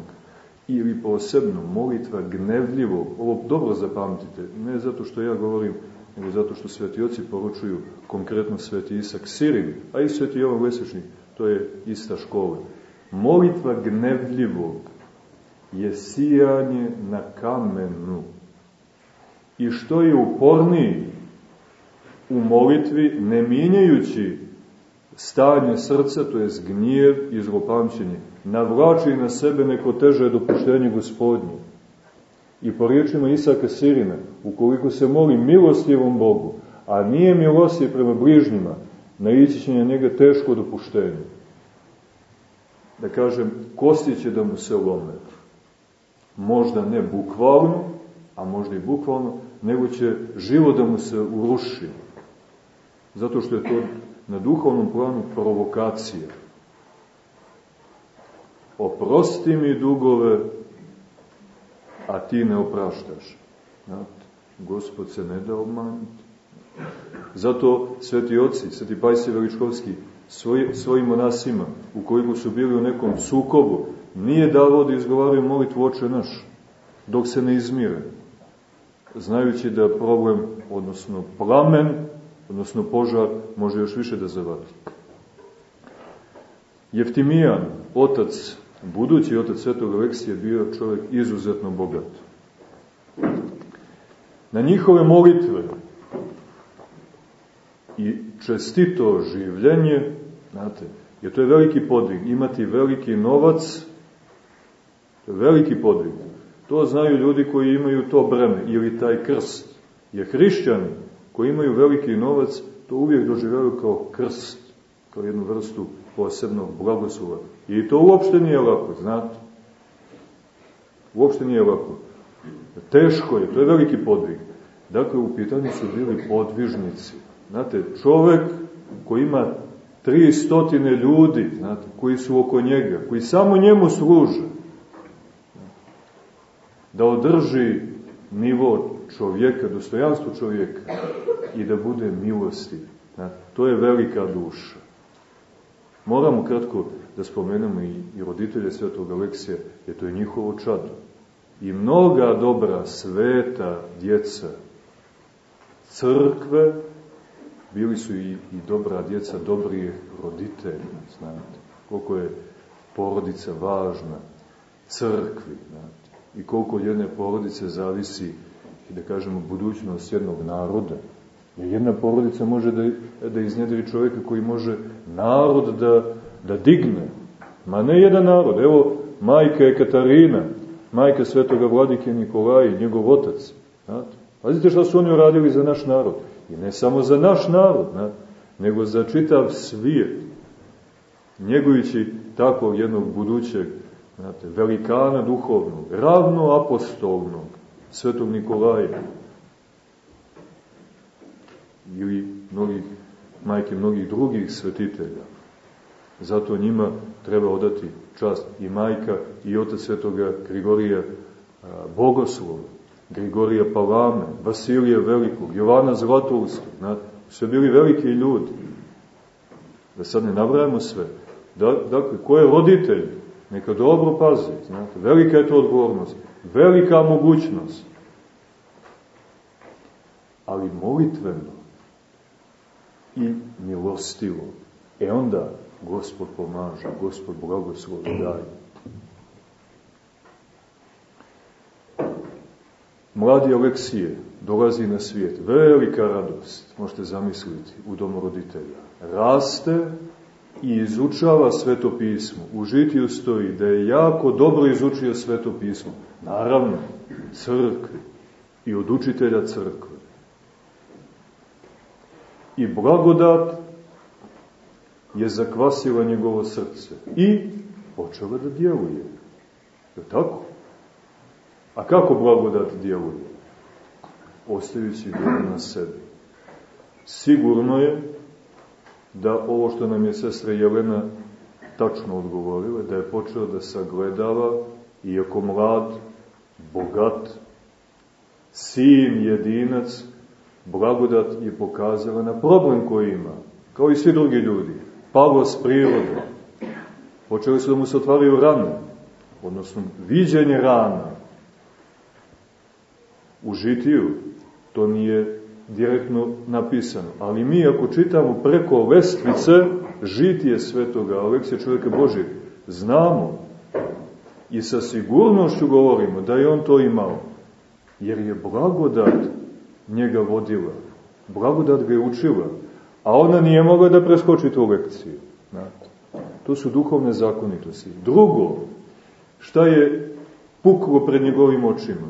ili posebno molitva gnevljivog, ovo dobro zapamtite, ne zato što ja govorim, nego zato što sveti oci poručuju konkretno sveti Isak Sirin, a i sveti Jovan Lesečnik, to je ista škola. Molitva gnevljivog je sijanje na kamenu. I što je uporniji u molitvi, ne mijenjajući stanje srca, to je gnjev i zlopamćenje, navlači na sebe neko teže dopuštenje gospodnje. I po riječima Isaka Sirina, ukoliko se moli milostivom Bogu, a nije milostiv prema bližnjima, naići će njega teško dopuštenje. Da kažem, kosti će da mu se lome. Možda ne bukvalno, a možda i bukvalno, nego će živo da mu se uruši. Zato što je to na duhovnom planu provokacija. Oprosti mi dugove, a ti ne opraštaš. Znate, gospod se ne da obmanuti. Zato sveti oci, sveti Pajsi Veličkovski, svoj, svojim monasima, ukoliko su bili u nekom sukobu, nije davo da izgovaraju molitvu oče naš, dok se ne izmire, znajući da problem, odnosno plamen, odnosno požar, može još više da zavati. Jeftimijan, otac, budući otac svetog Aleksija, bio čovjek izuzetno bogat. Na njihove molitve, i čestito življenje, znate, jer to je veliki podvig, imati veliki novac, to je veliki podvig. To znaju ljudi koji imaju to breme ili taj krst. Jer hrišćani koji imaju veliki novac, to uvijek doživljaju kao krst, kao jednu vrstu posebnog blagoslova. I to uopšte nije lako, znate. Uopšte nije lako. Teško je, to je veliki podvig. Dakle, u pitanju su bili podvižnici. Znate, čovek koji ima tri stotine ljudi, znate, koji su oko njega, koji samo njemu služe, da održi nivo čovjeka, dostojanstvo čovjeka i da bude milosti. Znate, to je velika duša. Moramo kratko da spomenemo i, i roditelje svetog Aleksija, jer to je njihovo čado. I mnoga dobra, sveta djeca crkve bili su i, i dobra djeca, dobri roditelji, znate, koliko je porodica važna crkvi, znate, i koliko jedne porodice zavisi, da kažemo, budućnost jednog naroda. Jer jedna porodica može da, da iznjedri čovjeka koji može narod da, da digne. Ma ne jedan narod, evo majka je Katarina, majka svetoga vladike Nikolaja, njegov otac. Znate? Pazite šta su oni uradili za naš narod. I ne samo za naš narod, ne, nego za čitav svijet. Njegujući takvog jednog budućeg znate, velikana duhovnog, ravno apostolnog, svetog Nikolaja. Ili mnogih, majke mnogih drugih svetitelja. Zato njima treba odati čast i majka i otac svetoga Grigorija Bogoslova Grigorija Palame, Vasilija Velikog, Jovana Zlatoustog, znate, sve bili veliki ljudi. Da sad ne nabrajamo sve. Da, dakle, ko je roditelj, neka dobro pazi, znate, velika je to odgovornost. Velika mogućnost. Ali molitveno i milostivo. E onda Gospod pomaže, Gospod blagoslov daje. Mladi Aleksije dolazi na svijet. Velika radost, možete zamisliti, u domu roditelja. Raste i izučava sveto pismo. U žitiju stoji da je jako dobro izučio sveto pismo. Naravno, crkvi i od učitelja crkve. I blagodat je zakvasila njegovo srce i počela da djeluje. Je tako? A kako blagodat djeluje? Ostajući vjeru na sebi. Sigurno je da ovo što nam je sestra Jelena tačno odgovorila, da je počeo da sagledava, iako mlad, bogat, sin, jedinac, blagodat je pokazala na problem koji ima, kao i svi drugi ljudi. Pavlo s prirode. Počeli su da mu se otvaraju rane, odnosno viđenje rana. U žitiju to nije direktno napisano. Ali mi ako čitamo preko lestvice žitije svetoga Aleksija čovjeka Božeg, znamo i sa sigurnošću govorimo da je on to imao. Jer je blagodat njega vodila. Blagodat ga je učila. A ona nije mogla da preskoči tu lekciju. Znate. To su duhovne zakonitosti. Drugo, šta je puklo pred njegovim očima?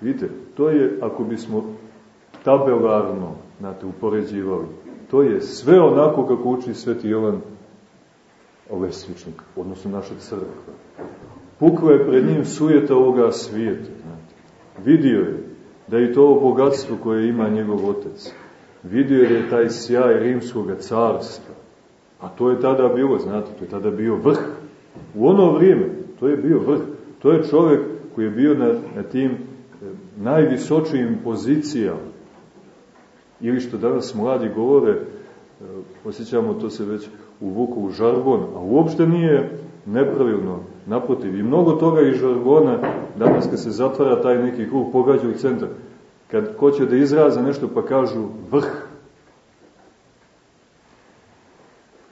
Vidite, to je, ako bismo tabelarno, znate, upoređivali, to je sve onako kako uči Sveti Jovan Lesvičnik, odnosno naša crkva. Pukla je pred njim sujeta ovoga svijeta. Znate. Vidio je da je to bogatstvo koje ima njegov otac. Vidio je taj sjaj rimskog carstva. A to je tada bilo, znate, to je tada bio vrh. U ono vrijeme, to je bio vrh. To je čovjek koji je bio na, na tim najvisočijim pozicijama. Ili što danas mladi govore, e, osjećamo to se već uvuku u žargon, a uopšte nije nepravilno, naprotiv. I mnogo toga iz žargona, danas kad se zatvara taj neki krug, pogađa u centar. Kad hoće da izraza nešto pa kažu vrh.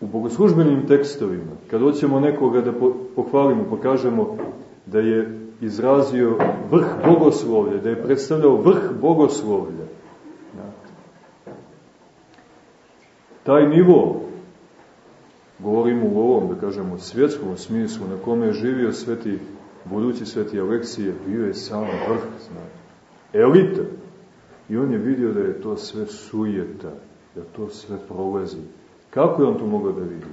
U bogoslužbenim tekstovima, kad hoćemo nekoga da pohvalimo pa kažemo da je izrazio vrh bogoslovlja, da je predstavljao vrh bogoslovlja. Taj nivo, govorimo u ovom, da kažemo, svjetskom smislu, na kome je živio sveti, budući sveti Aleksije, bio je sam vrh, znate. Elita. I on je vidio da je to sve sujeta, da to sve prolazi. Kako je on to mogao da vidi?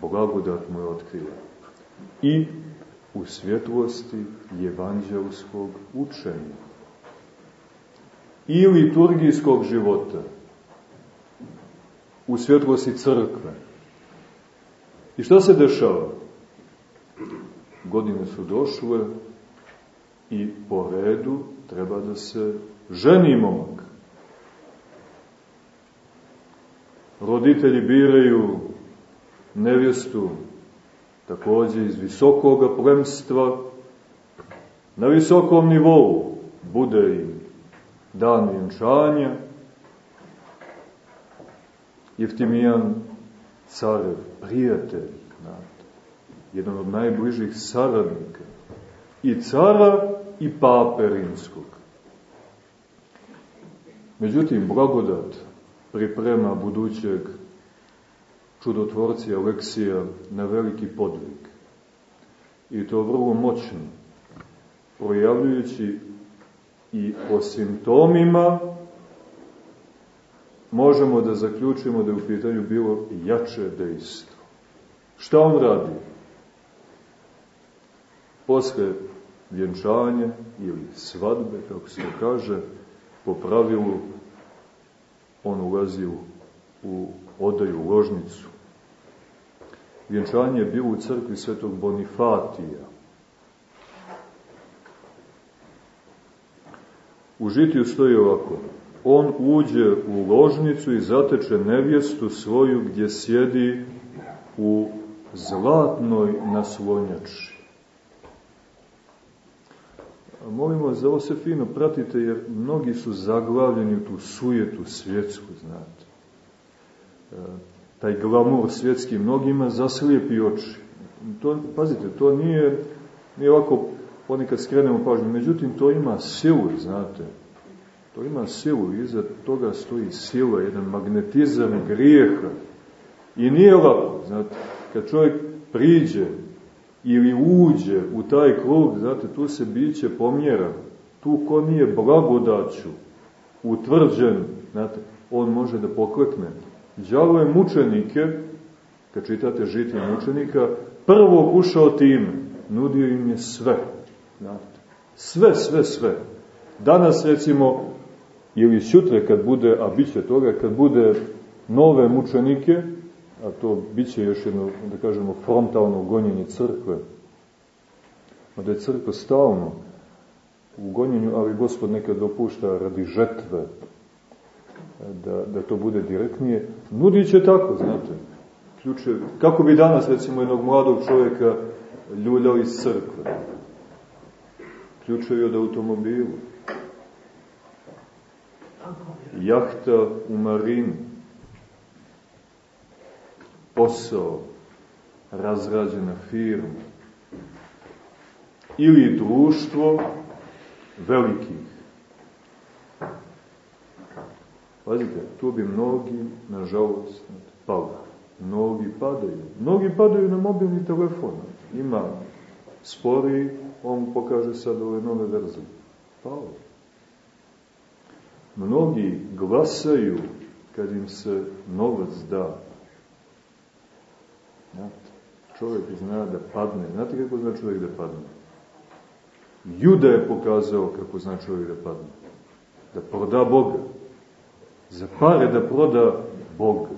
Blagodat mu je otkrila. I u svjetlosti evanđelskog učenja i liturgijskog života u svjetlosti crkve. I šta se dešava? Godine su došle i po redu treba da se ženi momak. Roditelji biraju nevjestu takođe iz visokoga plemstva, na visokom nivou bude i dan vjenčanja, Jeftimijan carev, prijatelj, znate, jedan od najbližih saradnika, i cara i pape rimskog. Međutim, blagodat priprema budućeg čudotvorci Aleksija na veliki podvig. I to vrlo moćno, projavljujući i po simptomima možemo da zaključimo da je u pitanju bilo jače dejstvo. Šta on radi? Posle vjenčanja ili svadbe, kako se kaže, po pravilu on ulazi u, u odaju ložnicu. Vjenčanje je bilo u crkvi svetog Bonifatija. U žitiju stoji ovako. On uđe u ložnicu i zateče nevjestu svoju gdje sjedi u zlatnoj naslonjači. molim vas da ovo se fino pratite, jer mnogi su zaglavljeni u tu sujetu svjetsku, znate. E, taj glamur svjetski mnogima zaslijepi oči. To, pazite, to nije, nije ovako ponekad skrenemo pažnju, međutim to ima silu, znate. To ima silu, iza toga stoji sila, jedan magnetizam grijeha. I nije lako, znate, kad čovjek priđe ili uđe u taj krug, znate, tu se biće pomjera, tu ko nije blagodaću utvrđen, znate, on može da poklekne. Đavo je mučenike, kad čitate žitje mučenika, prvo kušao time, nudio im je sve, znate, sve, sve, sve. Danas, recimo, ili sutra kad bude, a bit toga, kad bude nove mučenike, a to bit će još jedno, da kažemo, frontalno gonjenje crkve, da je crkva stalno u gonjenju, ali gospod nekad dopušta radi žetve, da, da to bude direktnije, nudit će tako, znate, ključe, kako bi danas, recimo, jednog mladog čovjeka ljuljao iz crkve, ključevi od automobilu, jahta u marini, posao, razrađena firma, ili društvo velikih. Pazite, tu bi mnogi, nažalost, pali. Mnogi padaju. Mnogi padaju na mobilni telefon. Ima spori, on pokaže sad ove nove verzije. Pao. Mnogi glasaju kad im se novac da. Znate, čovjek zna da padne. Znate kako zna čovjek da padne? Juda je pokazao kako zna čovjek da padne. Da proda Boga. Za pare da proda Boga.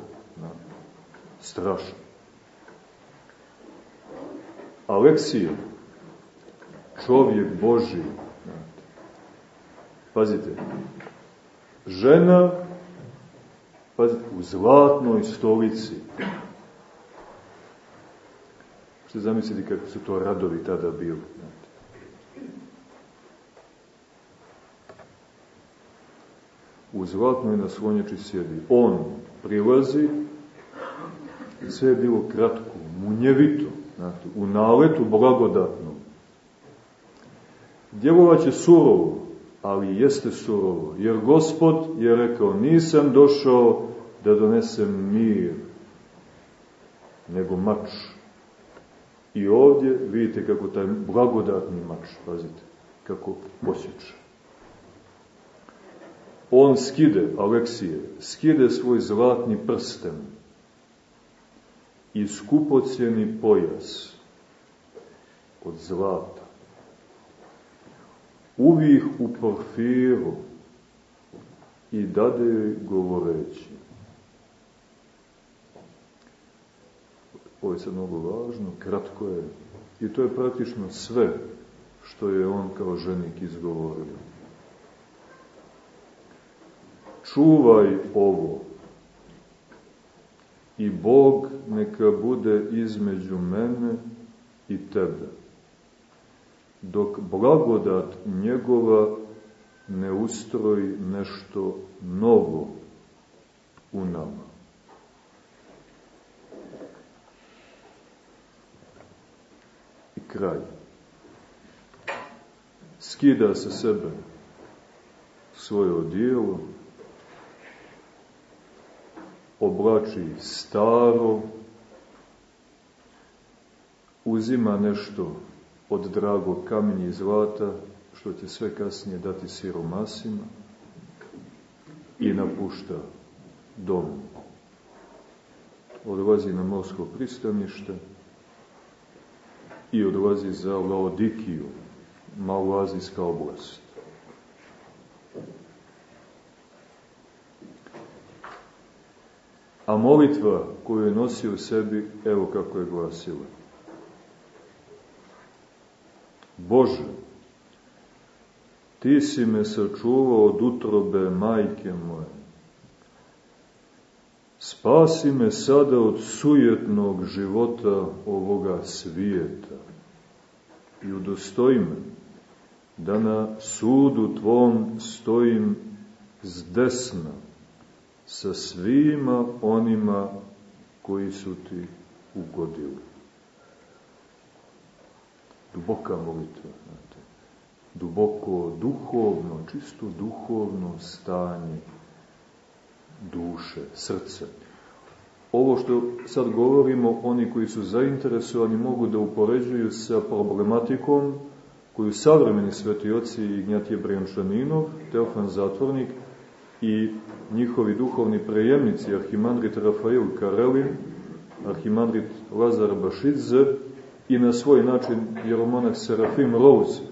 Strašno. Aleksija, čovjek Boži. Pazite, žena, pazite, u zlatnoj stolici, Što zamisliti kako su to radovi tada bili. U zlatnoj naslonjači sjedi. On prilazi, sve je bilo kratko, munjevito, znate, u naletu blagodatnom. Djelovaće surovo, ali jeste surovo, jer gospod je rekao, nisam došao da donesem mir, nego mač. I ovdje vidite kako taj blagodatni mač, pazite, kako posjeća. On skide, Aleksije, skide svoj zlatni prsten i skupocjeni pojas od zlata. Uvih u porfiru i dade govoreći. Ovo je sad mnogo važno, kratko je. I to je praktično sve što je on kao ženik izgovorio. Čuvaj ovo i Bog neka bude između mene i tebe, dok blagodat njegova ne ustroji nešto novo u nama. kraj. Skida sa sebe svoje odijelo, oblači staro, uzima nešto od dragog kamenja i zlata, što će sve kasnije dati siromasima, i napušta dom. Odlazi na morsko pristanište, i odlazi za Laodikiju, Malazijska oblast. A molitva koju je nosio u sebi, evo kako je glasila. Bože, Ti si me sačuvao od utrobe majke moje. Spasi me sada od sujetnog života ovoga svijeta i udostoji me da na sudu tvom stojim s desna, sa svima onima koji su ti ugodili. Duboka molitva, znate. Duboko duhovno, čisto duhovno stanje duše, srce. Ovo što sad govorimo, oni koji su zainteresovani mogu da upoređuju sa problematikom koju savremeni sveti oci Ignjatije Brijančaninov, Teofan Zatvornik i njihovi duhovni prejemnici, arhimandrit Rafael Karelin, arhimandrit Lazar Bašidze i na svoj način jeromonah Serafim Rose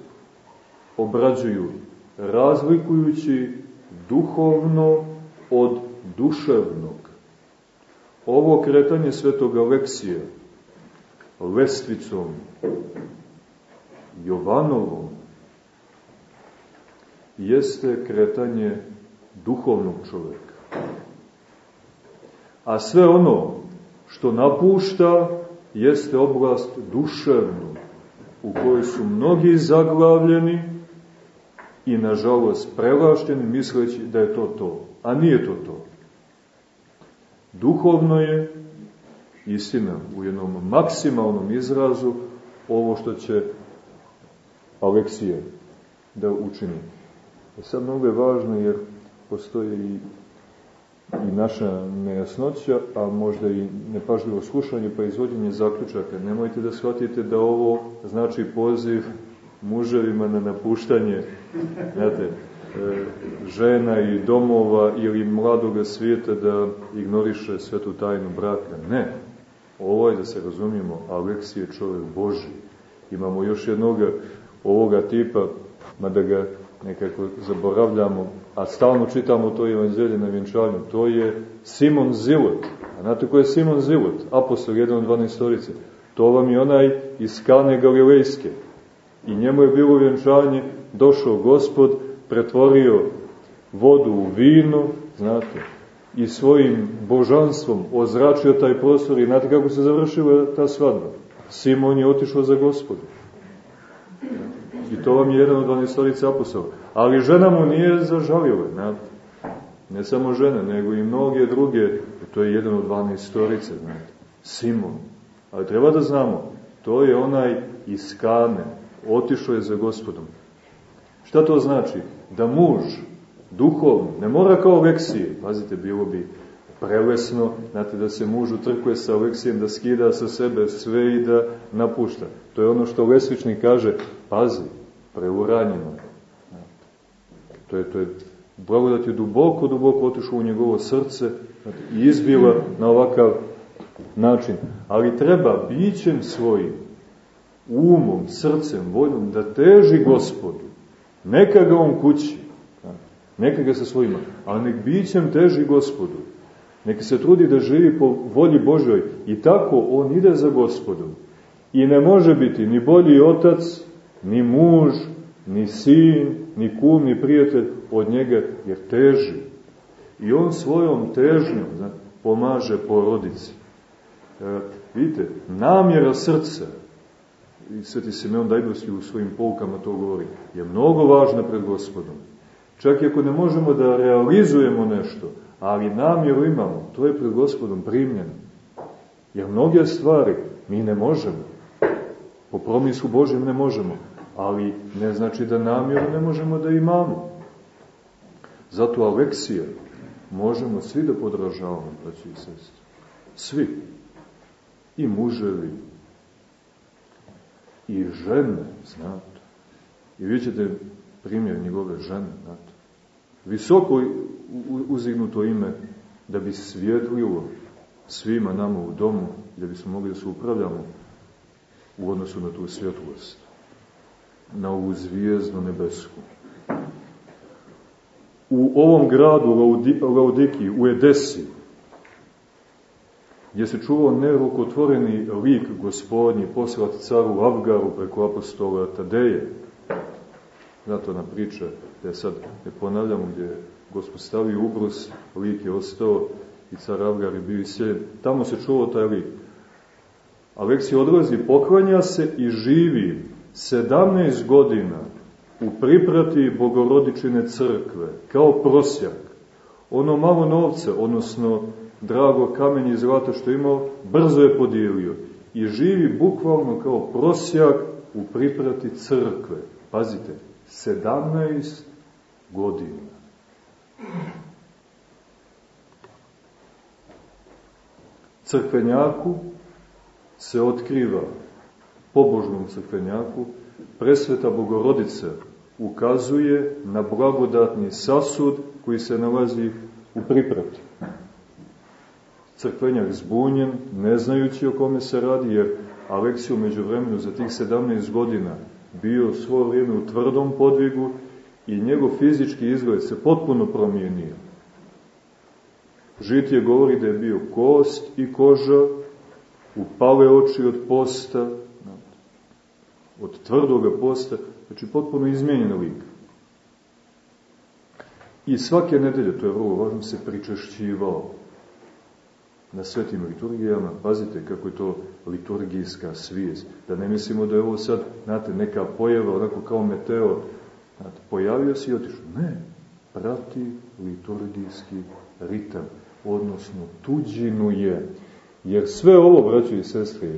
obrađuju, razlikujući duhovno od duševnog. Ovo kretanje svetog Aleksija lestvicom Jovanovom jeste kretanje duhovnog čoveka. A sve ono što napušta jeste oblast duševnu, u kojoj su mnogi zaglavljeni i, nažalost, prelašteni misleći da je to to. A nije to to. Duhovno je, istina, u jednom maksimalnom izrazu, ovo što će Aleksije da učini. E sad mnogo je važno jer postoji i, i naša nejasnoća, a možda i nepažljivo slušanje pa izvođenje zaključaka. Nemojte da shvatite da ovo znači poziv muževima na napuštanje znate, e, žena i domova ili mladoga svijeta da ignoriše svetu tajnu braka. Ne. Ovo je, da se razumijemo, Aleksije čovjek Boži. Imamo još jednog ovoga tipa, mada ga nekako zaboravljamo, a stalno čitamo to evanđelje na vjenčanju, to je Simon Zilot. A znate ko je Simon Zilot? Apostol, jedan od 12 storice. To vam je onaj iz Kane Galilejske. I njemu je bilo vjenčanje, došao gospod, pretvorio vodu u vino, znate, i svojim božanstvom ozračio taj prostor i znate kako se završila ta svadba. Simon je otišao za gospodom. I to vam je jedan od 12 apostola. Ali žena mu nije zažalila, znate. Ne samo žena, nego i mnoge druge. To je jedan od 12 storice, znate. Simon. Ali treba da znamo, to je onaj iz Kane. Otišao je za gospodom. Šta to znači? Da muž, duhovno, ne mora kao Aleksije, pazite, bilo bi prelesno, znate, da se muž utrkuje sa Aleksijem, da skida sa sebe sve i da napušta. To je ono što Lesvičnik kaže, pazi, preuranjeno. To je, to je blagodat je duboko, duboko otišao u njegovo srce i izbila na ovakav način. Ali treba bićem svojim, umom, srcem, voljom da teži gospodu. Neka ga on kući, neka ga sa svojima, ali nek bićem teži gospodu. Neka se trudi da živi po volji Božoj i tako on ide za gospodom. I ne može biti ni bolji otac, ni muž, ni sin, ni kum, ni prijatelj od njega, jer teži. I on svojom težnjom zna, pomaže porodici. E, vidite, namjera srca, i Sveti Simeon Dajbovski u svojim poukama to govori, je mnogo važna pred gospodom. Čak i ako ne možemo da realizujemo nešto, ali namjeru imamo, to je pred gospodom primljeno. Jer mnoge stvari mi ne možemo. Po promislu Božjem ne možemo, ali ne znači da namjeru ne možemo da imamo. Zato Aleksija možemo svi da podražavamo, braći i sestri. Svi. I muževi, i žene, znate. I vi ćete primjer njegove žene, znate. Visoko uzignuto ime da bi svjetlilo svima nama u domu, da bismo mogli da se upravljamo u odnosu na tu svjetlost, na ovu zvijezdu nebesku. U ovom gradu Laudiki, u Edesi, gdje se čuvao nerukotvoreni lik gospodnji poslat caru Avgaru preko apostola Tadeje. Znate ona priča, da sad ne ponavljamo, gdje je gospod stavio ubrus, lik je ostao i car Avgar je bio iseljen. Tamo se čuvao taj lik. Aleksij odlazi, poklanja se i živi 17 godina u priprati bogorodičine crkve, kao prosjak. Ono malo novca, odnosno drago kamenje i zlata što imao, brzo je podijelio i živi bukvalno kao prosjak u priprati crkve. Pazite, 17 godina. Crkvenjaku se otkriva, pobožnom crkvenjaku, presveta Bogorodica ukazuje na blagodatni sasud koji se nalazi u priprati. Crkvenjak zbunjen, ne znajući o kome se radi, jer Aleksiju među vremenu za tih 17 godina bio svo vrijeme u tvrdom podvigu i njegov fizički izgled se potpuno promijenio. Žitije govori da je bio kost i koža, upale oči od posta, od tvrdoga posta, znači potpuno izmijenjen lik. I svake nedelje, to je vrlo važno, se pričešćivao na svetim liturgijama. Pazite kako je to liturgijska svijest. Da ne mislimo da je ovo sad, znate, neka pojava, onako kao meteor. Znate, pojavio se i otišao. Ne, prati liturgijski ritam, odnosno tuđinu je. Jer sve ovo, braćo i sestre,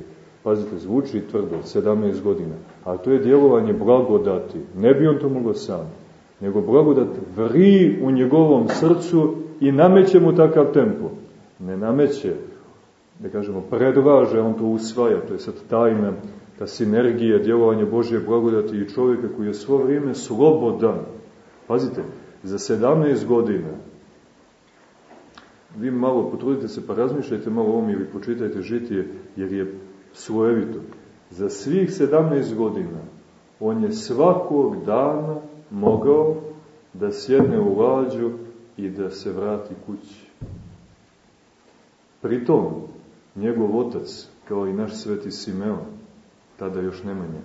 pazite, zvuči tvrdo, 17 godina, a to je djelovanje blagodati. Ne bi on to mogao sam, nego blagodat vri u njegovom srcu i nameće mu takav tempo ne nameće, da kažemo, predlaže, on to usvaja, to je sad tajna, ta sinergija, djelovanje Božje blagodati i čovjeka koji je svo vrijeme slobodan. Pazite, za 17 godina, vi malo potrudite se pa razmišljajte malo ovom ili počitajte žitije, jer je svojevito. Za svih 17 godina on je svakog dana mogao da sjedne u lađu i da se vrati kući. Pritom, njegov otac, kao i naš sveti Simeon, tada još Nemanja,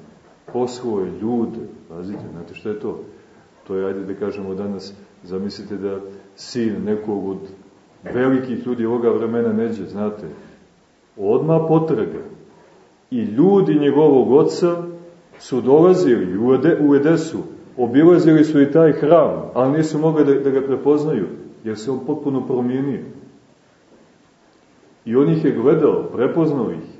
poslao je ljude, pazite, znate što je to? To je, ajde da kažemo danas, zamislite da sin nekog od velikih ljudi ovoga vremena neđe, znate, odma potraga. I ljudi njegovog oca su dolazili u, Ede, u Edesu, obilazili su i taj hram, ali nisu mogli da, da ga prepoznaju, jer se on potpuno promijenio. I on ih je gledao, prepoznao ih.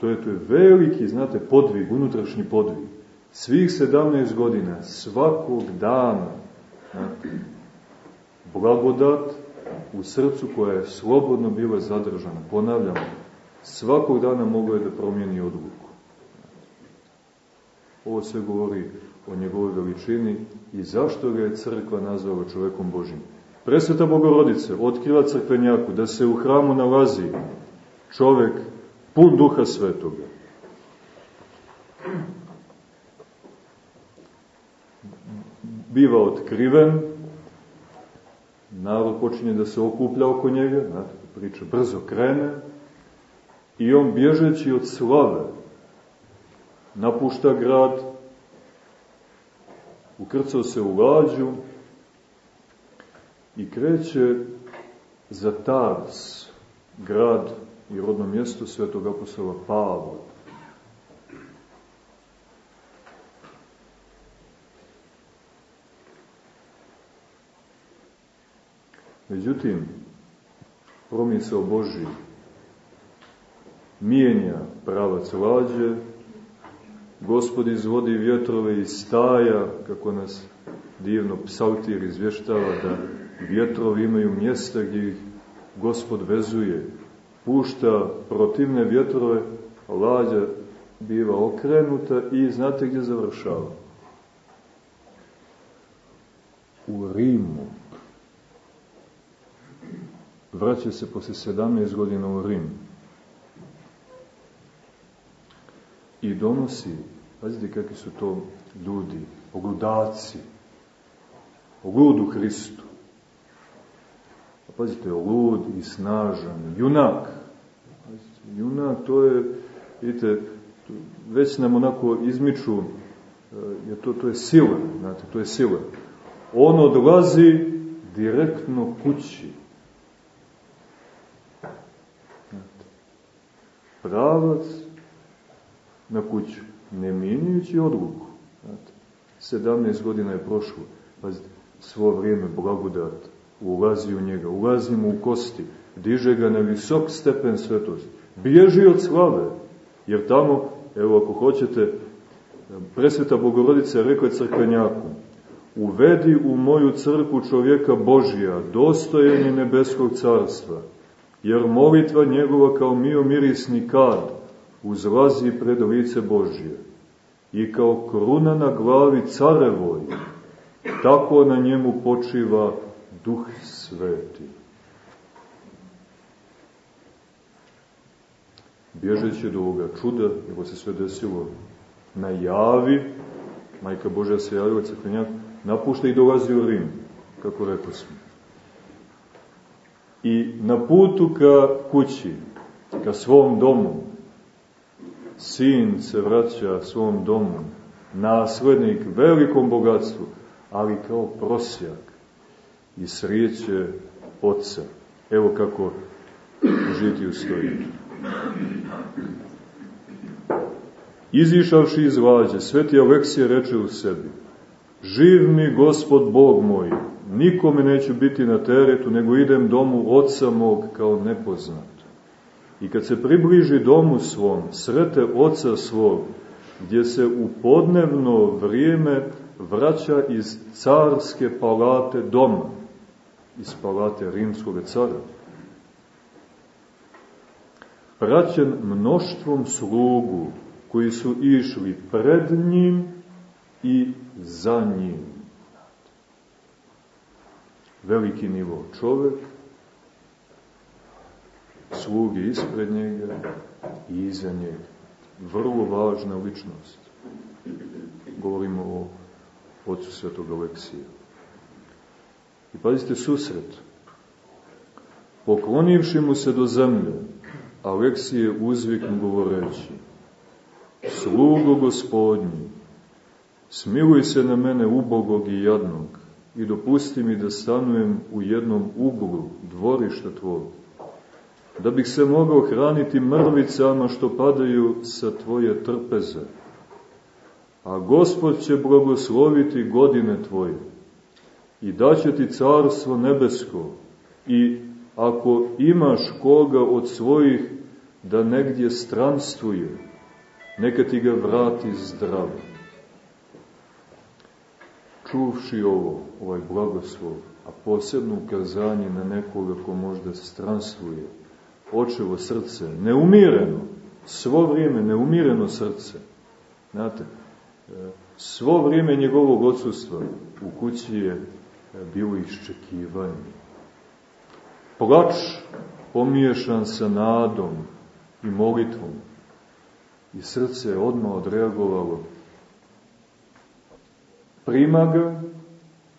To je, to je veliki, znate, podvig, unutrašnji podvig. Svih 17 godina, svakog dana, blagodat u srcu koja je slobodno bila zadržana. Ponavljam, svakog dana mogo je da promijeni odluku. Ovo sve govori o njegovoj veličini i zašto ga je crkva nazvala čovekom Božim. Presveta Bogorodice otkriva crkvenjaku da se u hramu nalazi čovek pun duha svetoga. Biva otkriven, narod počinje da se okuplja oko njega, znate, priča brzo krene, i on bježeći od slave napušta grad, ukrcao se u lađu, i kreće za Tars, grad i rodno mjesto svetog apostola Pavla. Međutim, promisao Boži mijenja pravac lađe, Gospod izvodi vjetrove iz staja, kako nas divno psaltir izvještava da vjetrovi imaju mjesta gdje ih gospod vezuje, pušta protivne vjetrove, lađa biva okrenuta i znate gdje završava? U Rimu. Vraća se posle 17 godina u Rim. I donosi, pazite kakvi su to ljudi, ogludaci, o ludu Hristu pazite, lud i snažan, junak. Pazite, junak, to je, vidite, već nam onako izmiču, je to, to je sila, znate, to je sila. On odlazi direktno kući. Pravac na kuću, ne mijenjajući odluku. Znate, 17 godina je prošlo. Pazite, svo vrijeme blagodat ulazi u njega, ulazi mu u kosti, diže ga na visok stepen svetosti. Bježi od slave, jer tamo, evo ako hoćete, presveta Bogorodica rekla crkvenjaku, uvedi u moju crku čovjeka Božija, dostojenje nebeskog carstva, jer molitva njegova kao mio mirisni kad uzlazi pred lice Božije i kao kruna na glavi carevoj, tako na njemu počiva duh sveti. Bježeći do ovoga čuda, nego se sve desilo na javi, majka Božja se javila crkvenjak, napušta i dolazi u Rim, kako rekao smo. I na putu ka kući, ka svom domu, sin se vraća svom domu, naslednik velikom bogatstvu, ali kao prosjak i srijeće oca. Evo kako u stoji. Izišavši iz lađe, sveti Aleksije reče u sebi, živ mi gospod Bog moj, nikome neću biti na teretu, nego idem domu oca mog kao nepoznat. I kad se približi domu svom, srete oca svog, gdje se u podnevno vrijeme vraća iz carske palate doma, iz palate rimskog cara, praćen mnoštvom slugu koji su išli pred njim i za njim. Veliki nivo čovek, slugi ispred njega i iza njega. Vrlo važna ličnost. Govorimo o ocu svetog Aleksija. I pazite susret. Poklonivši mu se do zemlje, Aleksije uzviknu govoreći, Slugo gospodnji, smiluj se na mene ubogog i jadnog i dopusti mi da stanujem u jednom uglu dvorišta tvojeg da bih se mogao hraniti mrvicama što padaju sa tvoje trpeze. A Gospod će blagosloviti godine tvoje i daće ti carstvo nebesko i ako imaš koga od svojih da negdje stranstuje, neka ti ga vrati zdravo. Čuvši ovo, ovaj blagoslov, a posebno ukazanje na nekoga ko možda stranstuje, očevo srce, neumireno, svo vrijeme neumireno srce. Znate, e, svo vrijeme njegovog odsustva u kući je e, bilo iščekivanje. Plač pomiješan sa nadom i molitvom. I srce je odmah odreagovalo. Prima ga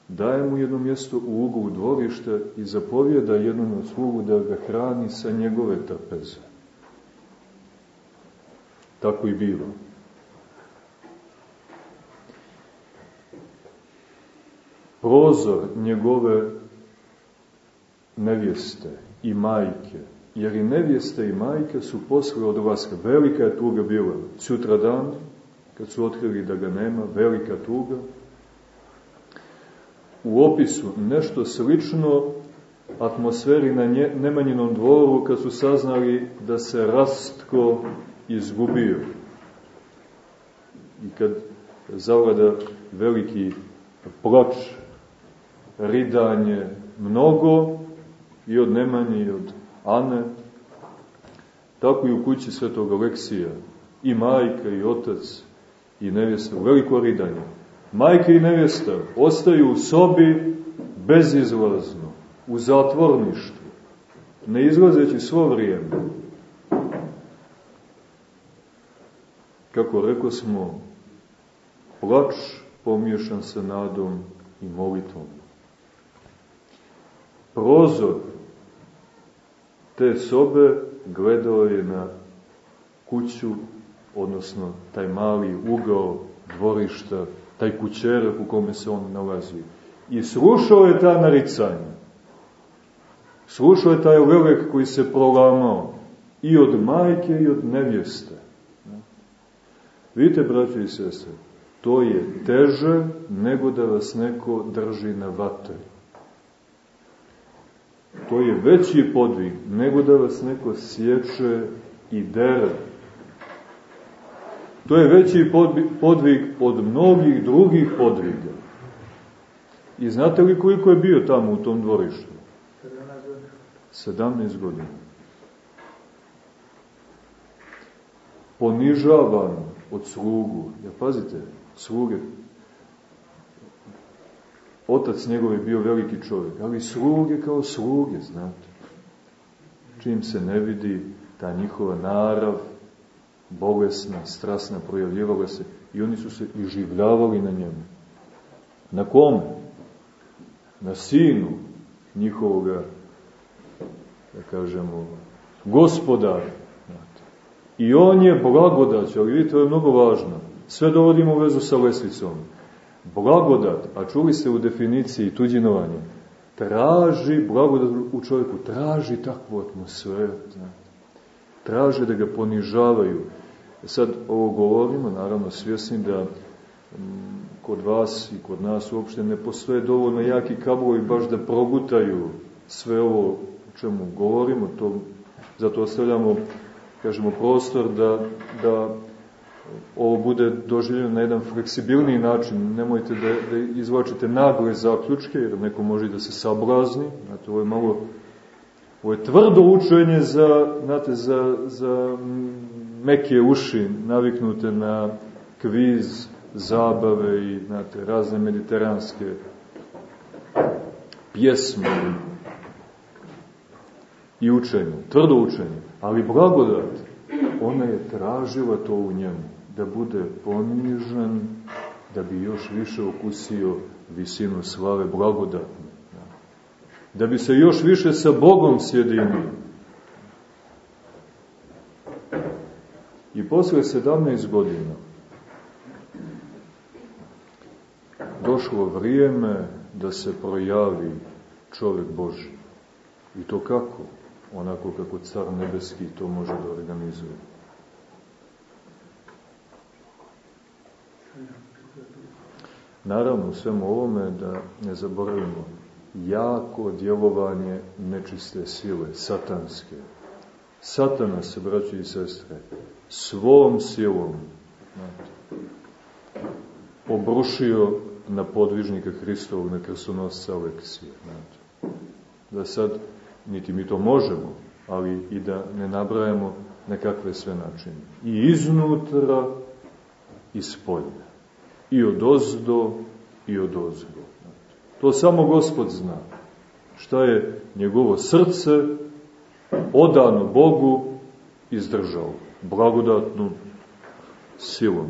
daje mu jedno mjesto u uglu dvorišta i zapovjeda jednom od slugu da ga hrani sa njegove trpeze. Tako i bilo. Prozor njegove nevjeste i majke, jer i nevjeste i majke su posle odlaska. Velika je tuga bila. Sutra dan, kad su otkrili da ga nema, velika tuga, u opisu nešto slično atmosferi na Nemanjinom dvoru kad su saznali da se Rastko izgubio. I kad zavlada veliki plač, ridanje, mnogo i od Nemanje i od Ane, tako i u kući svetog Aleksija, i majka i otac i nevjesta, veliko ridanje majke i nevjesta ostaju u sobi bezizlazno, u zatvorništvu, ne izlazeći svo vrijeme. Kako rekao smo, plač pomiješan sa nadom i molitvom. Prozor te sobe gledao je na kuću, odnosno taj mali ugao dvorišta taj kućerak u kome se on nalazi. I slušao je ta naricanja. Slušao je taj lelek koji se prolamao i od majke i od nevjeste. Vidite, braće i sestre, to je teže nego da vas neko drži na vatri. To je veći podvig nego da vas neko sječe i dere. To je veći podvig od mnogih drugih podviga. I znate li koliko je bio tamo u tom dvorištu? 17 godina. Ponižavan od slugu. Ja pazite, sluge. Otac njegov je bio veliki čovjek, ali sluge kao sluge, znate. Čim se ne vidi ta njihova narav, bolesna, strasna, projavljivala se i oni su se iživljavali na njemu. Na kome? Na sinu njihovoga, da kažemo, gospodara. I on je blagodać, ali vidite, to je mnogo važno. Sve dovodimo u vezu sa lesvicom. Blagodat, a čuli ste u definiciji tuđinovanja, traži blagodat u čovjeku, traži takvu atmosferu. Traže da ga ponižavaju. Sad ovo govorimo, naravno svjesni da kod vas i kod nas uopšte ne postoje dovoljno jaki kablovi baš da progutaju sve ovo o čemu govorimo, to, zato ostavljamo kažemo, prostor da, da ovo bude doživljeno na jedan fleksibilniji način. Nemojte da, da izvlačite nagle zaključke, jer neko može da se sablazni. Znate, ovo je malo ovo je tvrdo učenje za, znate, za, za meke uši, naviknute na kviz, zabave i znate, razne mediteranske pjesme i učenje, tvrdo učenje. Ali blagodat, ona je tražila to u njemu, da bude ponižen, da bi još više okusio visinu slave blagodatne. Da bi se još više sa Bogom sjedinio. I posle 17 godina došlo vrijeme da se projavi čovjek Boži. I to kako? onako kako car nebeski to može da organizuje. Naravno, u svemu ovome da ne zaboravimo jako djelovanje nečiste sile, satanske. Satana se, braći i sestre, svom silom obrušio na podvižnika Hristovog, na krsonosca Aleksija. Da sad niti mi to možemo, ali i da ne nabrajamo nekakve sve načine. I iznutra, i spolja. I od ozdo, i od ozgo. To samo Gospod zna. Šta je njegovo srce odano Bogu izdržao. Blagodatnu silom.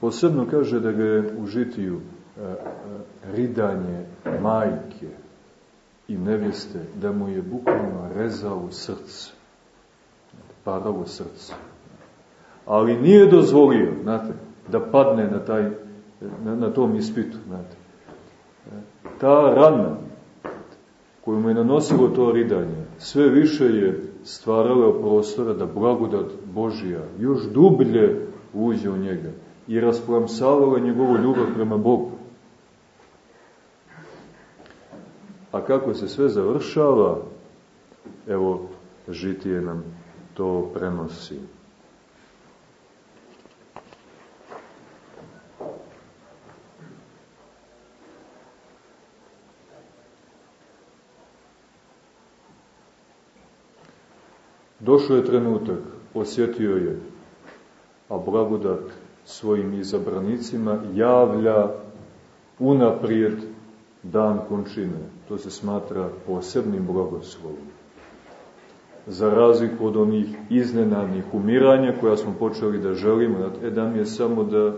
Posebno kaže da ga je u žitiju e, e, ridanje majke i nevjeste, da mu je bukvalno rezao srce, paralo srce. Ali nije dozvolio, znate, da padne na, taj, na, na tom ispitu, znate. Ta rana koju mu je nanosilo to ridanje, sve više je stvarala prostora da blagodat Božija još dublje uđe u njega i rasplamsavala njegovu ljubav prema Bogu. A kako se sve završava, evo, žitije nam to prenosi. Došao je trenutak, osjetio je, a blagodat svojim izabranicima javlja unaprijed dan končine. To se smatra posebnim blagoslovom. Za razliku od onih iznenadnih umiranja koja smo počeli da želimo, e da mi je samo da,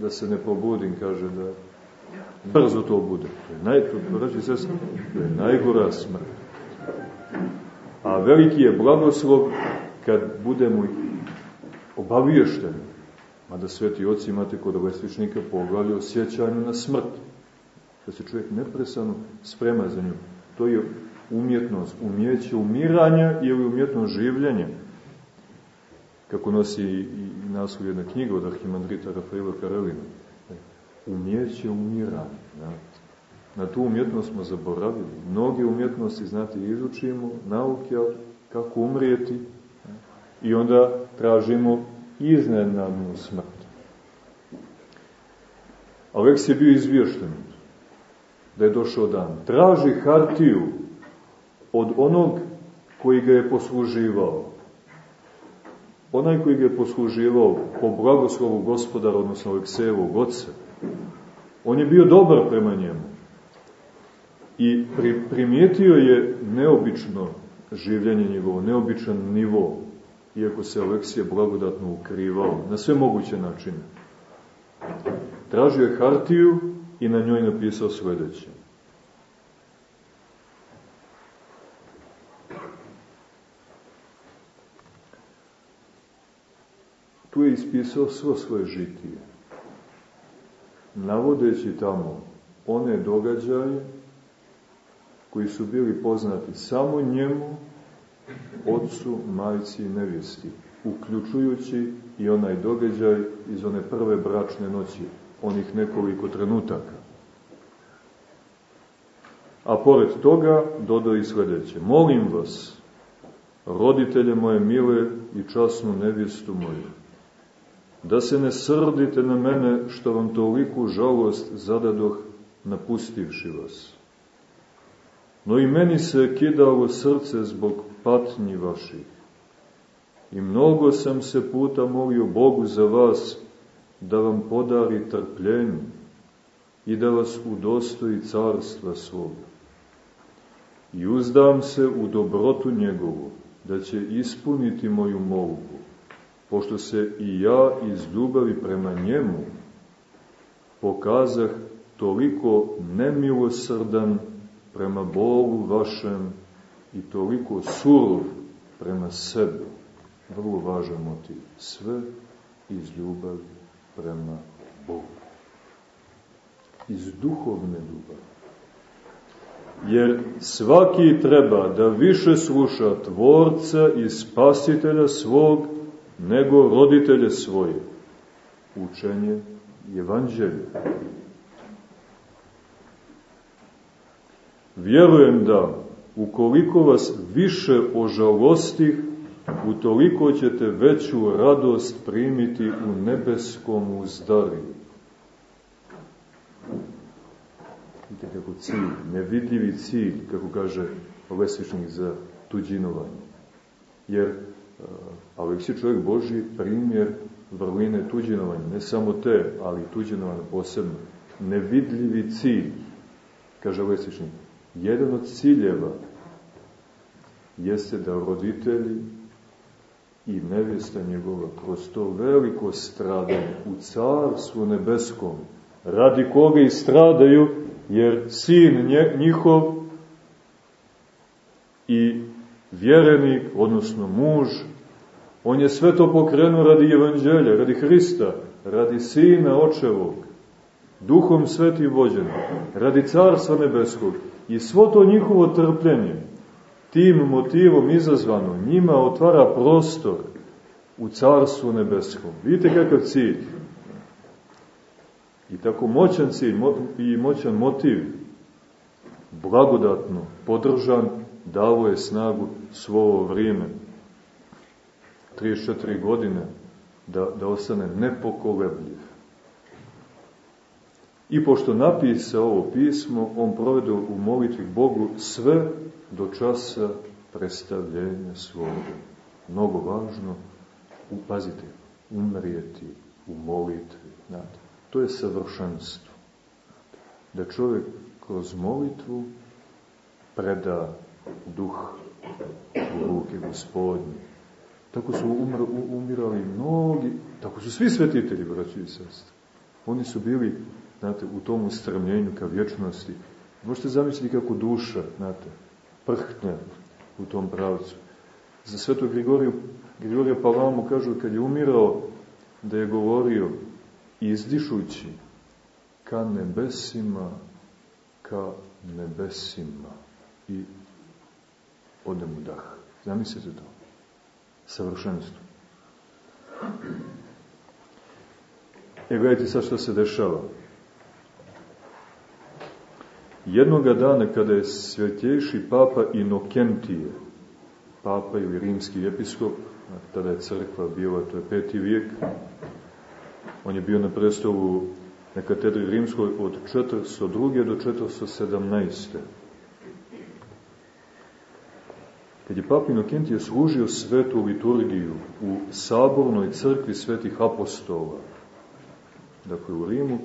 da se ne probudim, kaže da brzo to bude. To je, naj, to, to je najgora smrt. A veliki je blagoslov kad budemo obaviješteni Mada sveti oci imate kod lestvičnika poglavlje o sjećanju na smrt. Da se čovjek nepresano sprema za nju. To je umjetnost, umjeće umiranja ili umjetnost življenja. Kako nosi i naslov jedna knjiga od arhimandrita Rafaela Karelina. Umjeće umiranja. Znate. Na tu umjetnost smo zaboravili. Mnoge umjetnosti, znate, izučimo, nauke, kako umrijeti, i onda tražimo iznenadnu smrt. Aleks je bio izvješten da je došao dan. Traži hartiju od onog koji ga je posluživao. Onaj koji ga je posluživao po blagoslovu gospodara, odnosno Aleksejevog oca, on je bio dobar prema njemu. I pri, primijetio je neobično življenje njegovo, neobičan nivo, iako se Aleksija blagodatno ukrivao na sve moguće načine. Tražio je hartiju i na njoj napisao sledeće. Tu je ispisao svo svoje žitije, navodeći tamo one događaje koji su bili poznati samo njemu, ocu, majci i nevjesti, uključujući i onaj događaj iz one prve bračne noći, onih nekoliko trenutaka. A pored toga dodao i sledeće. Molim vas, roditelje moje mile i časnu nevjestu moju, da se ne srdite na mene što vam toliku žalost zadadoh napustivši vas. No i meni se kidalo srce zbog patnji vaših. I mnogo sam se puta molio Bogu za vas da vam podari trpljenje i da vas udostoji carstva svoga. I uzdam se u dobrotu njegovu, da će ispuniti moju molbu, pošto se i ja iz ljubavi prema njemu pokazah toliko nemilosrdan prema Bogu vašem i toliko surov prema sebi. Vrlo važan motiv. Sve iz ljubavi prema Bogu. Iz duhovne ljubavi. Jer svaki treba da više sluša tvorca i spasitelja svog nego roditelje svoje. Učenje evanđelja. Vjerujem da ukoliko vas više ožalostih, utoliko ćete veću radost primiti u nebeskom uzdariju. Vidite kako cilj, nevidljivi cilj, kako kaže Lesvičnik za tuđinovanje. Jer uh, Aleksi čovjek Boži primjer vrline tuđinovanja, ne samo te, ali tuđinovanja posebno. Nevidljivi cilj, kaže Lesvičnik, jedan od ciljeva jeste da roditelji i nevjesta njegova kroz to veliko stradanje u carstvu nebeskom, radi koga i stradaju, jer sin njihov i vjerenik, odnosno muž, on je sve to pokrenuo radi evanđelja, radi Hrista, radi sina očevog, duhom svetim vođenom, radi carstva nebeskog, I svo to njihovo trpljenje, tim motivom izazvano, njima otvara prostor u Carstvu nebeskom. Vidite kakav cilj. I tako moćan cilj i moćan motiv, blagodatno podržan, davo je snagu svovo vrijeme. 34 godine da, da ostane nepokolebljiv. I pošto napisa ovo pismo, on provede u molitvi Bogu sve do časa predstavljenja svoga. Mnogo važno, upazite, umrijeti u molitvi. Znate, to je savršenstvo. Da čovjek kroz molitvu preda duh u ruke gospodnje. Tako su umr, umirali mnogi, tako su svi svetitelji, braći i sestri. Oni su bili znate, u tom ustremljenju ka vječnosti. Možete zamisliti kako duša, znate, prhne u tom pravcu. Za svetog Grigoriju, Grigorija Palamu kažu kad je umirao da je govorio izdišući ka nebesima, ka nebesima. I ode mu dah. Zamislite to. Savršenstvo. E, gledajte sad što se dešava. Jednoga dana kada je svetjejši papa Inokentije, papa ili rimski episkop, tada je crkva bila, to je peti vijek, on je bio na prestolu na katedri rimskoj od 402. do 417. Kad je papa Inokentije služio svetu liturgiju u sabornoj crkvi svetih apostola, dakle u Rimu,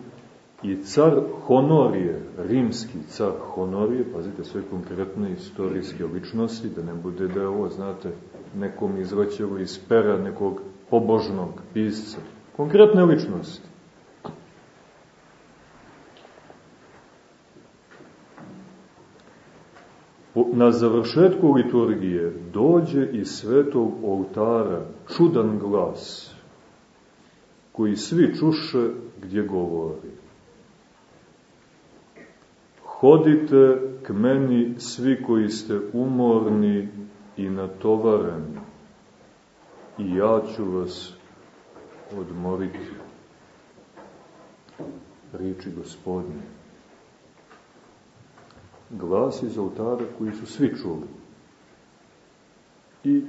i car Honorije, rimski car Honorije, pazite sve konkretne istorijske ličnosti, da ne bude da ovo, znate, nekom izvaćevo iz pera nekog pobožnog pisca. Konkretne ličnosti. Na završetku liturgije dođe iz svetog oltara čudan glas, koji svi čuše gdje govori. Hodite k meni svi koji ste umorni i natovareni, i ja ću vas odmoriti. Riči gospodine. Glas iz oltara koji su svi čuli. I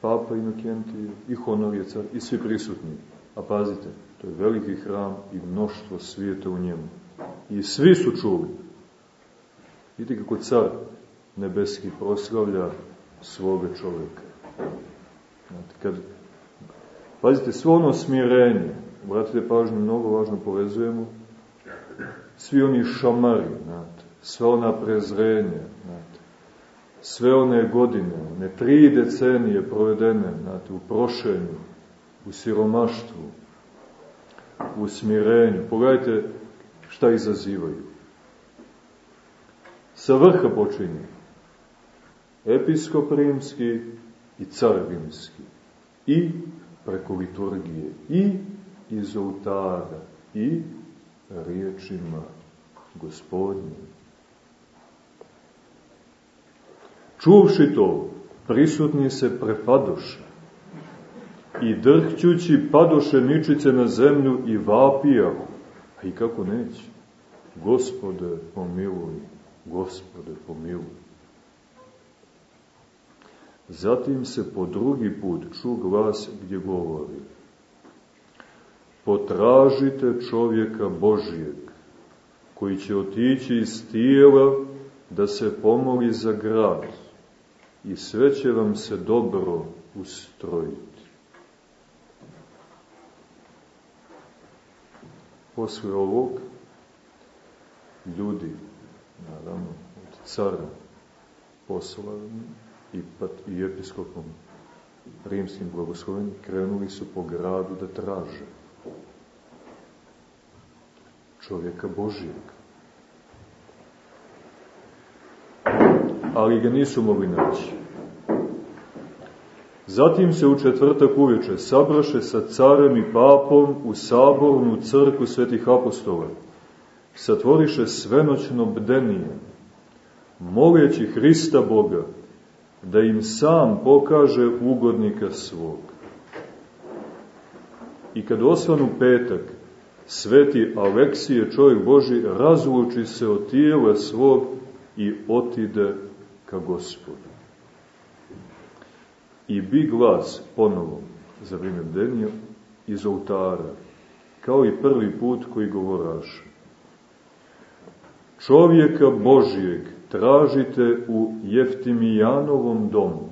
Papa Inokentije, i Honorije car, i svi prisutni. A pazite, to je veliki hram i mnoštvo svijeta u njemu. I svi su čuli. Vidite kako car nebeski proslavlja svoga čoveka. Znate, kad, pazite, svo ono smirenje, obratite pažnju, mnogo važno povezujemo, svi oni šamari, znate, sve ona prezrenja, znate, sve one godine, one tri decenije provedene, znate, u prošenju, u siromaštvu, u smirenju. Pogledajte šta izazivaju. Sa vrha počinje. Episkop rimski i car rimski. I preko liturgije. I iz oltara. I riječima gospodnjim. Čuvši to, prisutni se prepadoše i drhćući padoše ničice na zemlju i vapijahu. A i kako neće? Gospode, pomiluj, gospode, pomiluj. Zatim se po drugi put ču glas gdje govori Potražite čovjeka Božijeg, koji će otići iz tijela da se pomoli za grad i sve će vam se dobro ustrojiti. Posle ovog ljudi, naravno, od cara poslovni i, pat, i episkopom rimskim blagoslovenim, krenuli su po gradu da traže čovjeka Božijeg. Ali ga nisu mogli naći. Zatim se u četvrtak uveče sabraše sa carem i papom u sabornu crku svetih apostola. Satvoriše svenoćno bdenije, moleći Hrista Boga da im sam pokaže ugodnika svog. I kad osvanu petak, sveti Aleksije, čovjek Boži, razluči se od tijela svog i otide ka gospodu. I bi glas ponovo za vrijeme bdenja iz oltara, kao i prvi put koji govoraše. Čovjeka Božijeg tražite u Jeftimijanovom domu.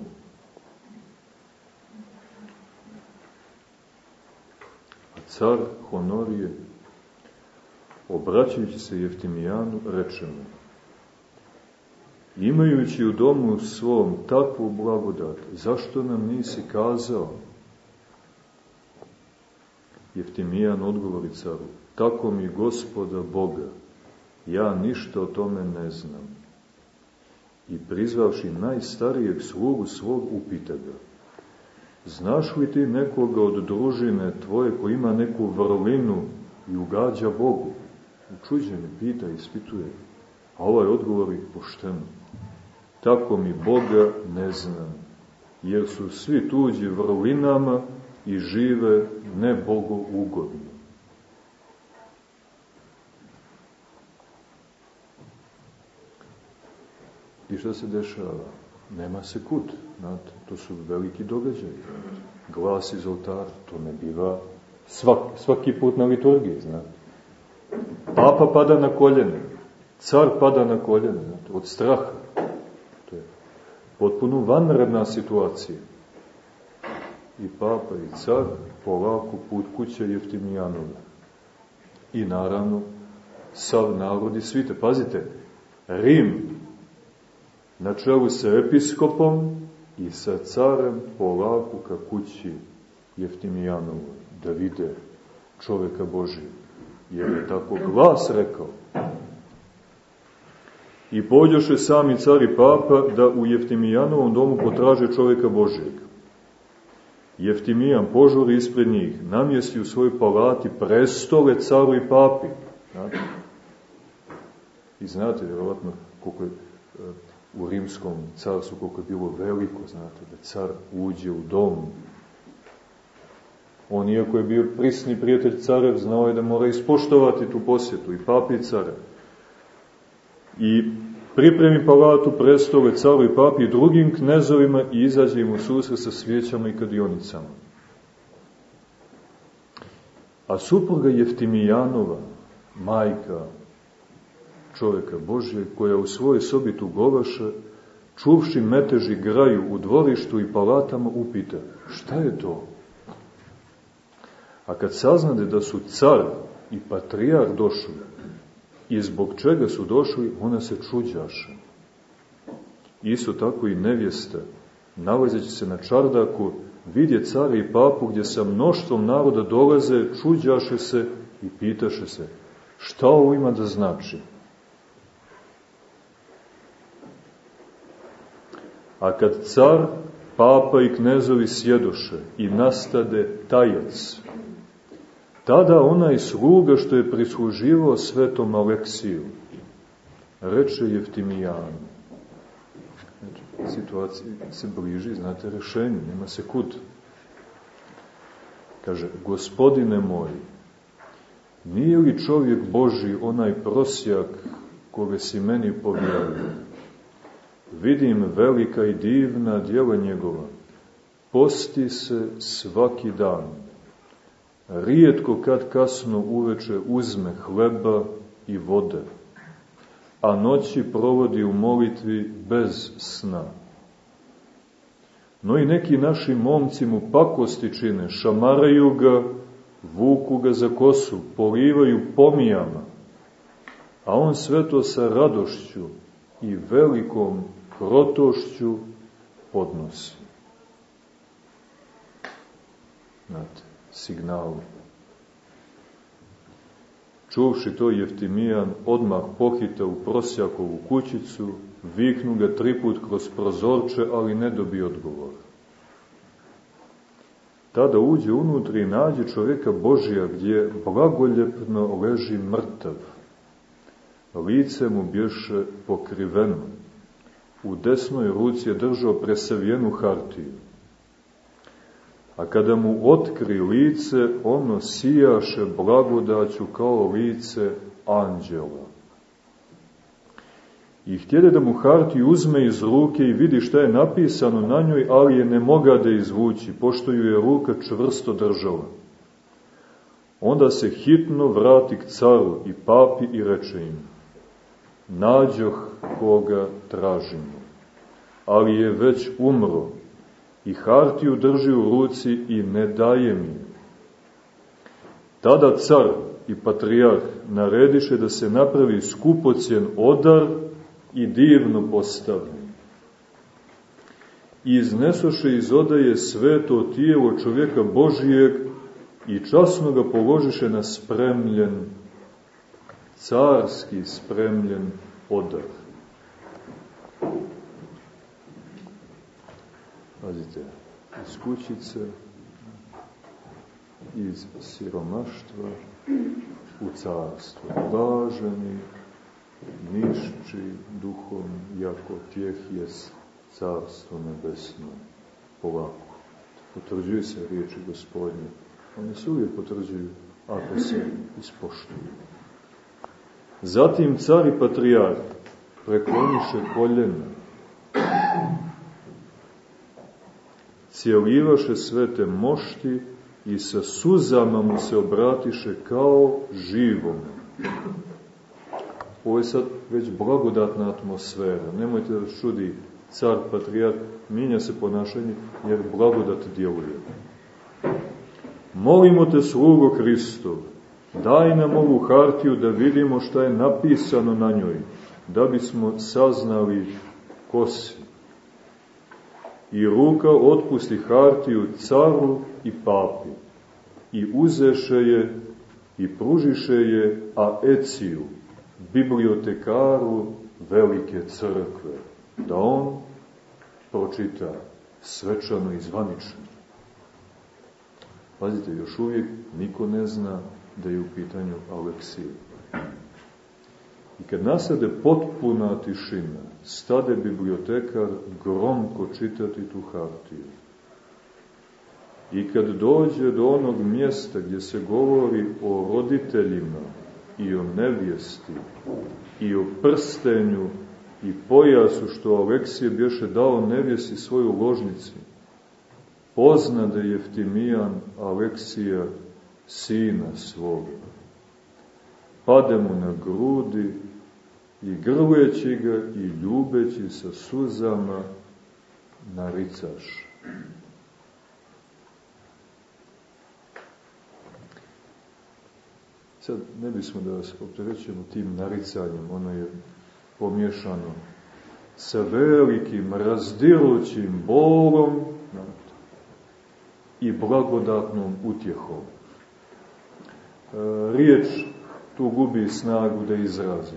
A car Honorije, obraćajući se Jeftimijanu, reče mu, imajući u domu svom takvu blagodat, zašto nam nisi kazao? Jeftimijan odgovori caru, tako mi gospoda Boga, ja ništa o tome ne znam. I prizvavši najstarijeg slugu svog, upita ga, znaš li ti nekoga od družine tvoje koji ima neku vrlinu i ugađa Bogu? Učuđen pita, ispituje. A ovaj odgovori pošteno. tako mi Boga ne znam, jer su svi tuđi vrlinama i žive ne Bogu ugodno. I šta se dešava? Nema se kud, znate, to su veliki događaji. Glas iz oltara, to ne biva svaki, svaki put na liturgiji, znate. Papa pada na koljene, car pada na koljene, znate, od straha. To je potpuno vanredna situacija. I papa i car polako put kuće Jeftimijanova. I naravno, sav narod i svite. Pazite, Rim na čelu sa episkopom i sa carem polako ka kući Jeftimijanovu, da vide čoveka Božije. Jer je tako glas rekao. I pođoše sami car i papa da u Jeftimijanovom domu potraže čoveka Božijeg. Jeftimijan požuri ispred njih, namjesti u svojoj palati prestole caru i papi. Znate? I znate, vjerovatno, koliko je u rimskom carstvu, koliko je bilo veliko, znate, da car uđe u dom. On, iako je bio prisni prijatelj carev, znao je da mora ispoštovati tu posjetu, i papi i care. I pripremi palatu, prestove, caru i papi i drugim knezovima i izađe im u susret sa svijećama i kadionicama. A supruga Jeftimijanova, majka čoveka Božje, koja u svojoj sobi tugovaše, čuvši meteži graju u dvorištu i palatama, upita, šta je to? A kad saznade da su car i patrijar došli, i zbog čega su došli, ona se čuđaše. Isto tako i nevjesta, nalazeći se na čardaku, vidje cara i papu gdje sa mnoštvom naroda dolaze, čuđaše se i pitaše se, šta ovo ima da znači? A kad car, papa i knezovi sjedoše i nastade tajac, tada onaj sluga što je prisluživao svetom Aleksiju, reče Jeftimijan, znači, situacija se bliži, znate, rešenje, nema se kud. Kaže, gospodine moj, nije li čovjek Boži onaj prosjak koga si meni povjerio? Vidim velika i divna djela njegova. Posti se svaki dan. Rijetko kad kasno uveče uzme hleba i vode, a noći provodi u molitvi bez sna. No i neki naši momci mu pakosti čine, šamaraju ga, vuku ga za kosu, polivaju pomijama, a on sve to sa radošću i velikom krotošću podnosi. Znate, signal. Čuvši to Jeftimijan, odmah pohita u prosjakovu kućicu, viknu ga triput kroz prozorče, ali ne dobi odgovor. Tada uđe unutri i nađe čovjeka Božija gdje blagoljepno leži mrtav. Lice mu bješe pokriveno u desnoj ruci je držao presavijenu hartiju. A kada mu otkri lice, ono sijaše blagodaću kao lice anđela. I htjede da mu hartiju uzme iz ruke i vidi šta je napisano na njoj, ali je ne moga da izvući, pošto ju je ruka čvrsto držala. Onda se hitno vrati k caru i papi i reče im, nađoh koga tražimo, ali je već umro i hartiju drži u ruci i ne daje mi. Tada car i patrijarh narediše da se napravi skupocjen odar i divno postavljen. I iznesoše iz odaje sveto tijelo čovjeka Božijeg i časno ga položiše na spremljen, carski spremljen odar. Pazite, iz kućice, iz siromaštva u carstvo. Blaženi, nišči duhom, jako tijeh je carstvo nebesno. Polako. Potvrđuju se riječi gospodine. Oni se uvijek potvrđuju ako se ispoštuju. Zatim car i patrijarh prekloniše koljena, cijelivaše svete mošti i sa suzama mu se obratiše kao živom. Ovo je sad već blagodatna atmosfera. Nemojte da čudi car, patrijarh, minja se ponašanje jer blagodat djeluje. Molimo te, slugo Hristov, daj nam ovu hartiju da vidimo šta je napisano na njoj, da bismo saznali ko si. I ruka otpusti hartiju caru i papi, i uzeše je i pružiše je Aeciju, bibliotekaru velike crkve, da on pročita svečano i zvanično. Pazite, još uvijek niko ne zna da je u pitanju Aleksija. I kad nasade potpuna tišina, stade bibliotekar gromko čitati tu hartiju. I kad dođe do onog mjesta gdje se govori o roditeljima i o nevijesti i o prstenju i pojasu što Aleksije bješe dao nevjesti svoju ložnici, pozna da je Jeftimijan Aleksija sina svoga. Pade mu na grudi i grleći ga i ljubeći sa suzama naricaš. Sad ne bismo da vas opterećemo tim naricanjem, ono je pomješano sa velikim, razdirućim bolom i blagodatnom utjehom. E, riječ tu gubi snagu da izrazi.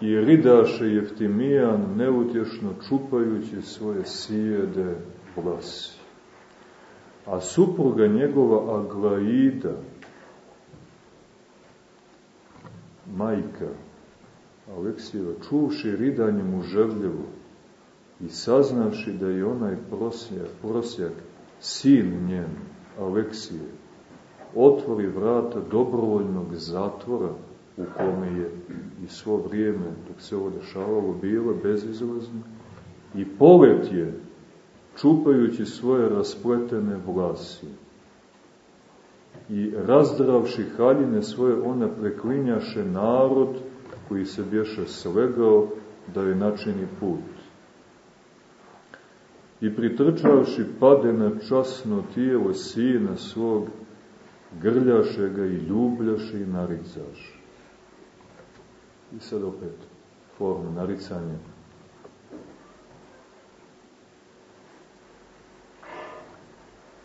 I ridaše Jeftimijan neutješno čupajući svoje sijede vlasi. A supruga njegova Aglaida, majka Aleksijeva, čuvši ridanje muževljevo i saznavši da je onaj prosjak, prosjak sin njen, Aleksije, otvori vrata dobrovoljnog zatvora u kome je i svo vrijeme dok se ovo dešavalo bilo bezizlazno i polet je čupajući svoje raspletene vlasi. I razdravši haljine svoje, ona preklinjaše narod koji se bješe slegao da je načini put. I pritrčavši pade na časno tijelo sina svog, grljaše ga i ljubljaše i naricaše. I sad opet forma naricanja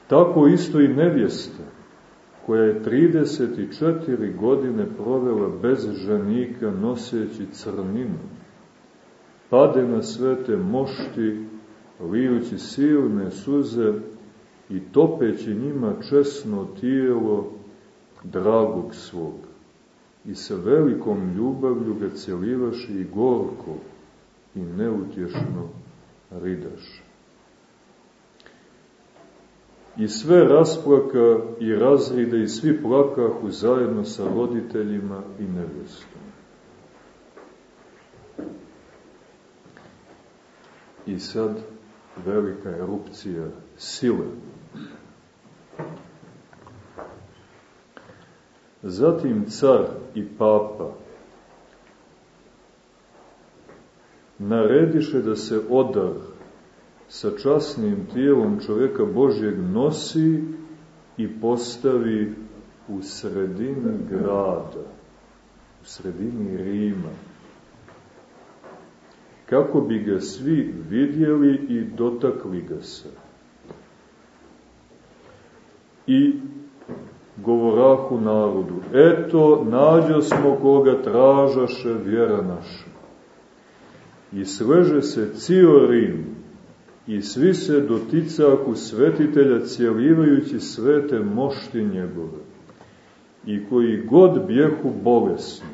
Tako isto i nevjesta, koja je 34 godine provela bez ženika noseći crninu, pade na svete mošti, lijući silne suze i topeći njima česno tijelo dragog svog. I sa velikom ljubavlju ga celivaš i gorko i neutješno ridaš i sve rasplaka i razride i svi plakahu zajedno sa roditeljima i nevjestom. I sad velika erupcija sile. Zatim car i papa narediše da se odar sa časnim tijelom čoveka Božjeg nosi i postavi u sredini grada, u sredini Rima, kako bi ga svi vidjeli i dotakli ga se. I govorahu narodu, eto, nađo smo koga tražaše vjera naša. I sleže se cijel Rim, i svi se doticaku svetitelja cijelivajući svete mošti njegove. I koji god bjehu bolesni,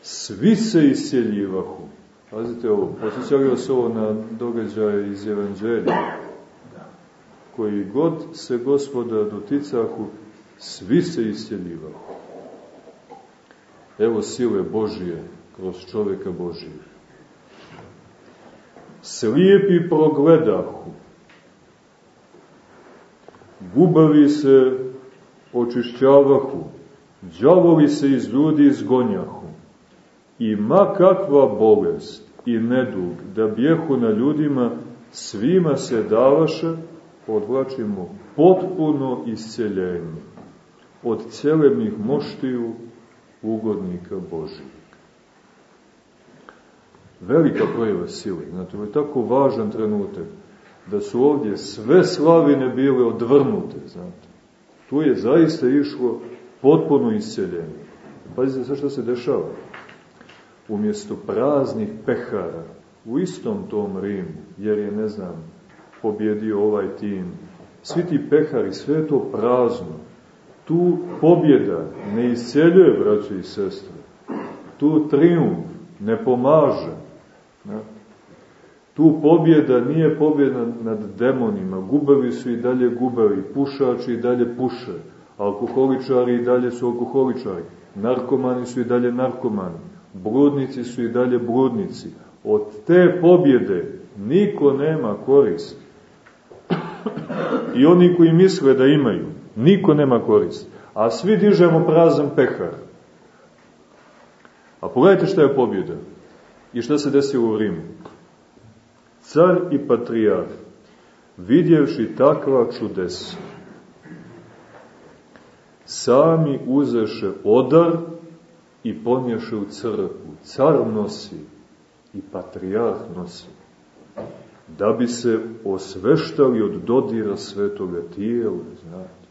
svi se isjeljivahu. Pazite ovo, posjećali vas ovo na događaje iz Evanđelja. Koji god se gospoda doticahu, svi se isjeljivahu. Evo sile Božije kroz čoveka Božije. Slijepi progledahu, gubavi se očišćavahu, džavoli se iz ljudi izgonjahu, i ma kakva bolest i nedug da bjehu na ljudima, svima se davaše, podvlačimo, potpuno isceljenje od celebnih moštiju ugodnika Božijeg. Velika projeva sile. Znate, ovo je tako važan trenutak da su ovdje sve slavine bile odvrnute. Znate. Tu je zaista išlo potpuno isceljenje. Pazite sve što se dešava. Umjesto praznih pehara u istom tom Rimu, jer je, ne znam, pobjedio ovaj tim, svi ti pehari, sve to prazno, tu pobjeda ne isceljuje, braći i sestre. Tu triumf ne pomaže. Ne? Tu pobjeda nije pobjeda nad demonima. Gubavi su i dalje gubavi, pušači i dalje puše, alkoholičari i dalje su alkoholičari, narkomani su i dalje narkomani, bludnici su i dalje bludnici. Od te pobjede niko nema korist. I oni koji misle da imaju, Niko nema korist. A svi dižemo prazan pehar. A pogledajte šta je pobjeda. I šta se desilo u Rimu. Car i patrijar, vidjevši takva čudesa, sami uzeše odar i ponješe u crkvu. Car nosi i patrijarh nosi da bi se osveštali od dodira svetoga tijela, znate.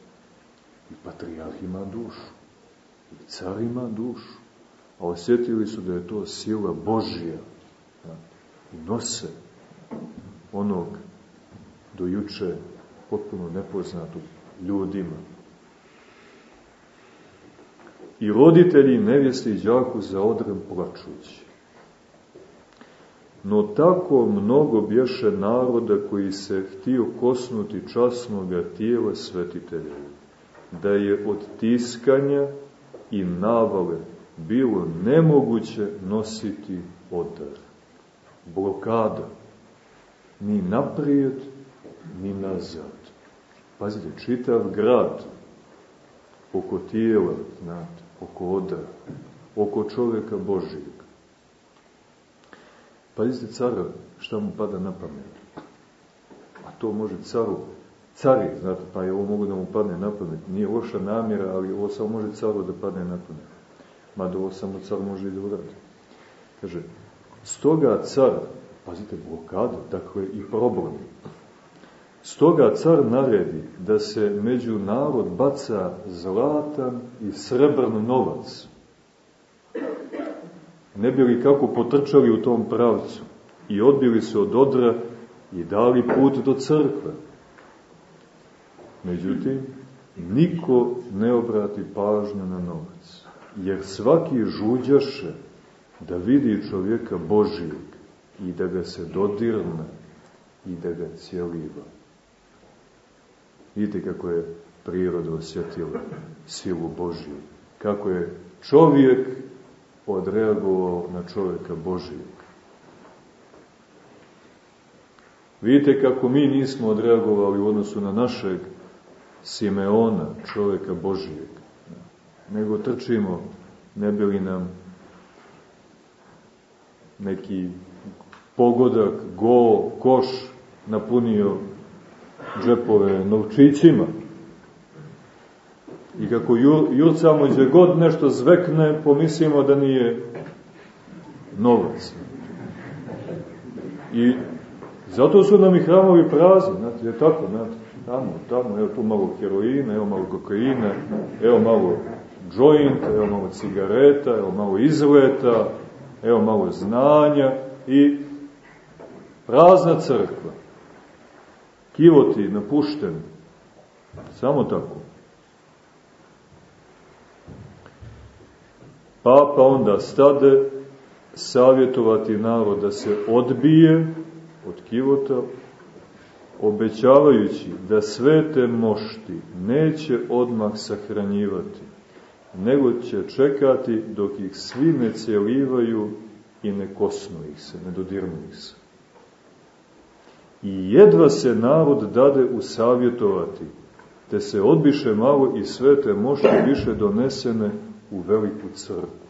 I patrijarh ima dušu. I car ima dušu. A osjetili su da je to sila Božija. Da, I nose onog dojuče potpuno nepoznatog ljudima. I roditelji nevjeste i džaku za odrem plačući. No tako mnogo bješe naroda koji se htio kosnuti časnoga tijela svetitelja da je od tiskanja i navale bilo nemoguće nositi odar. Blokada. Ni naprijed, ni nazad. Pazite, čitav grad oko tijela, znate, oko odara, oko čovjeka Božijeg. Pazite cara, šta mu pada na pamet. A to može caru cari, znate, pa je ovo mogu da mu padne na pamet. Nije loša namjera, ali ovo samo može caru da padne na pamet. Mada ovo samo car može i da uradi. Kaže, stoga car, pazite, blokada, dakle i problem. Stoga car naredi da se među narod baca zlatan i srebrn novac. Ne bi li kako potrčali u tom pravcu i odbili se od odra i dali put do crkve. Međutim, niko ne obrati pažnju na novac, jer svaki žuđaše da vidi čovjeka Božijeg i da ga se dodirne i da ga cijeliva. Vidite kako je priroda osjetila silu Božiju, kako je čovjek odreagovao na čovjeka Božijeg. Vidite kako mi nismo odreagovali u odnosu na našeg Simeona, čoveka Božijeg, nego trčimo, ne bi li nam neki pogodak, go, koš napunio džepove novčićima. I kako jurcamo gdje god nešto zvekne, pomislimo da nije novac. I zato su nam i hramovi prazni, znate, je tako, znate tamo, tamo, evo tu malo heroina, evo malo kokaina, evo malo joint, evo malo cigareta, evo malo izleta, evo malo znanja i Prazna crkva. Kivoti napušten. Samo tako. Papa onda stade savjetovati narod da se odbije od kivota, obećavajući da svete mošti neće odmah sahranjivati, nego će čekati dok ih svi ne celivaju i ne kosnu ih se, ne dodirnu ih se. I jedva se narod dade usavjetovati, te se odbiše malo i svete mošte više donesene u veliku crku.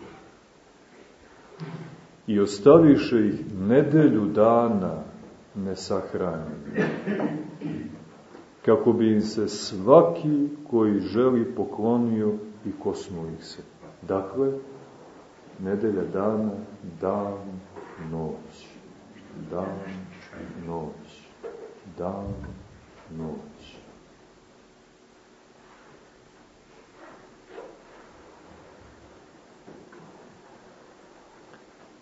I ostaviše ih nedelju dana nesahranjeni, kako bi im se svaki koji želi poklonio i kosnuo ih se. Dakle, nedelja dana, dan, noć. Dan, noć. Dan, noć.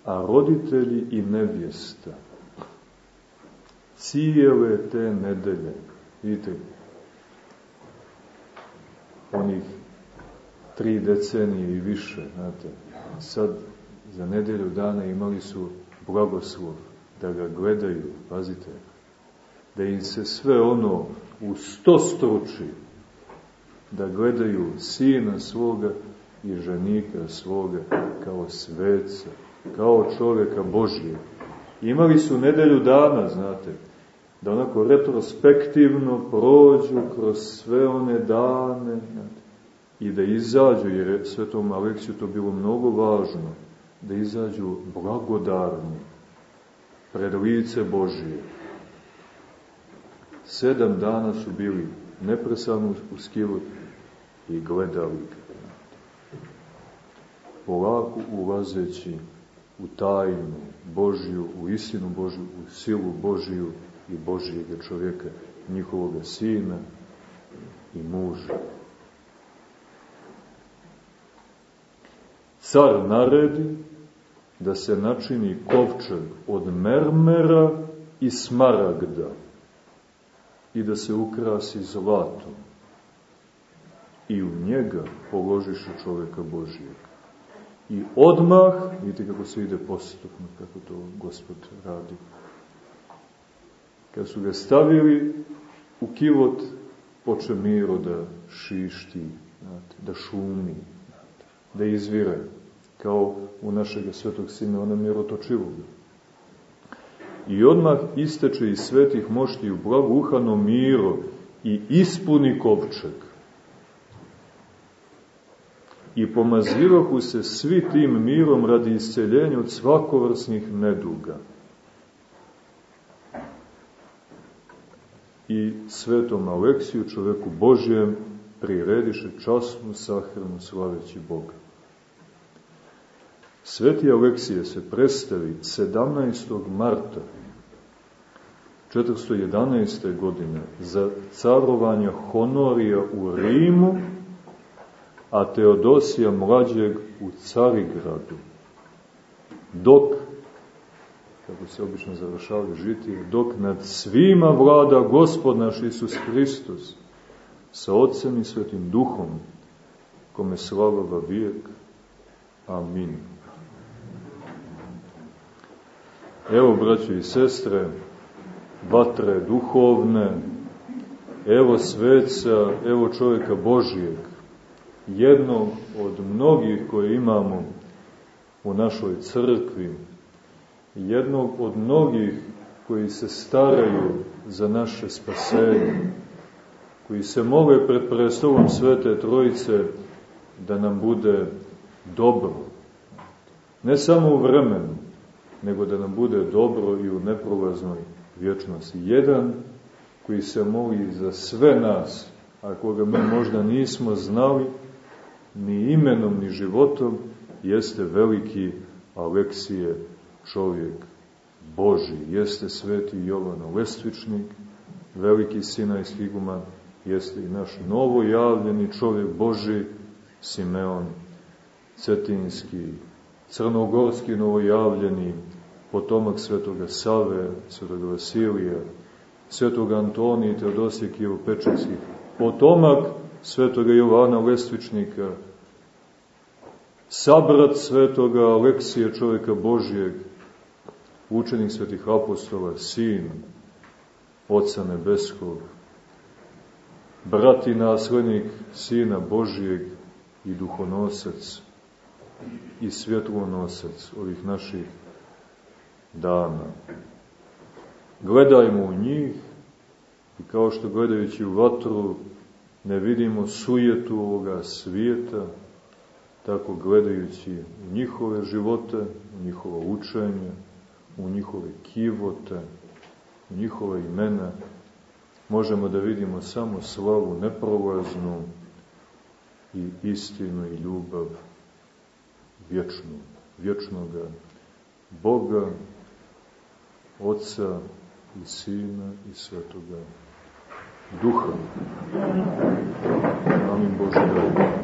A roditelji i nevjesta cijele te nedelje, vidite, onih tri decenije i više, znate, sad za nedelju dana imali su blagoslov da ga gledaju, pazite, da im se sve ono u sto struči, da gledaju sina svoga i ženika svoga kao sveca, kao čoveka Božije. Imali su nedelju dana, znate, da onako retrospektivno prođu kroz sve one dane znate, i da izađu, jer je svetom Aleksiju to bilo mnogo važno, da izađu blagodarni pred lice Božije. Sedam dana su bili nepresano u skilu i gledali ga. Polako ulazeći u tajnu Božju, u istinu Božju, u silu Božju i Božijeg čovjeka, njihovog sina i muža. Car naredi da se načini kovčeg od mermera i smaragda i da se ukrasi zlatom i u njega položiše čoveka Božijeg. I odmah, vidite kako se ide postupno, kako to Gospod radi. Kad su ga stavili u kivot, poče Miro da šišti, znate, da šumi, znate, da izvire, kao u našeg svetog Simeona Mirotočivoga. I odmah isteče iz svetih mošti u blagu uhano miro i ispuni kovčeg i pomazivahu se svi tim mirom radi isceljenja od svakovrsnih neduga. I svetom Aleksiju, čoveku Božijem, prirediše časnu sahranu slaveći Boga. Sveti Aleksije se predstavi 17. marta 411. godine za carovanja Honorija u Rimu a Teodosija mlađeg u Carigradu. Dok, kako se obično završavaju žitije, dok nad svima vlada Gospod naš Isus Hristos, sa Otcem i Svetim Duhom, kome slava va vijek. Amin. Evo, braćo i sestre, vatre duhovne, evo sveca, evo čovjeka Božijeg, jednog od mnogih koje imamo u našoj crkvi, jednog od mnogih koji se staraju za naše spasenje, koji se mole pred prestolom Svete Trojice da nam bude dobro. Ne samo u vremenu, nego da nam bude dobro i u neprolaznoj vječnosti. Jedan koji se moli za sve nas, a koga mi možda nismo znali, ni imenom, ni životom, jeste veliki Aleksije, čovjek Boži, jeste sveti Jovan Lestvičnik, veliki Sinajski iguman, jeste i naš novojavljeni čovjek Boži, Simeon Cetinski, crnogorski novojavljeni potomak svetoga Save, svetoga Vasilija, svetoga Antonija i Teodosije Kijevo-Pečarskih, potomak svetoga Jovana Lestvičnika, sabrat svetoga Aleksija, čovjeka Božijeg, učenik svetih apostola, sin Oca Nebeskog, brat i naslednik Sina Božijeg i duhonosac i svjetlonosac ovih naših dana. Gledajmo u njih i kao što gledajući u vatru ne vidimo sujetu ovoga svijeta, tako gledajući u njihove živote, u njihovo učenje, u njihove kivote, u njihove imena, možemo da vidimo samo slavu neprolaznu i istinu i ljubav vječnu, vječnoga Boga, Otca i Sina i Svetoga Duha. Amin Bože.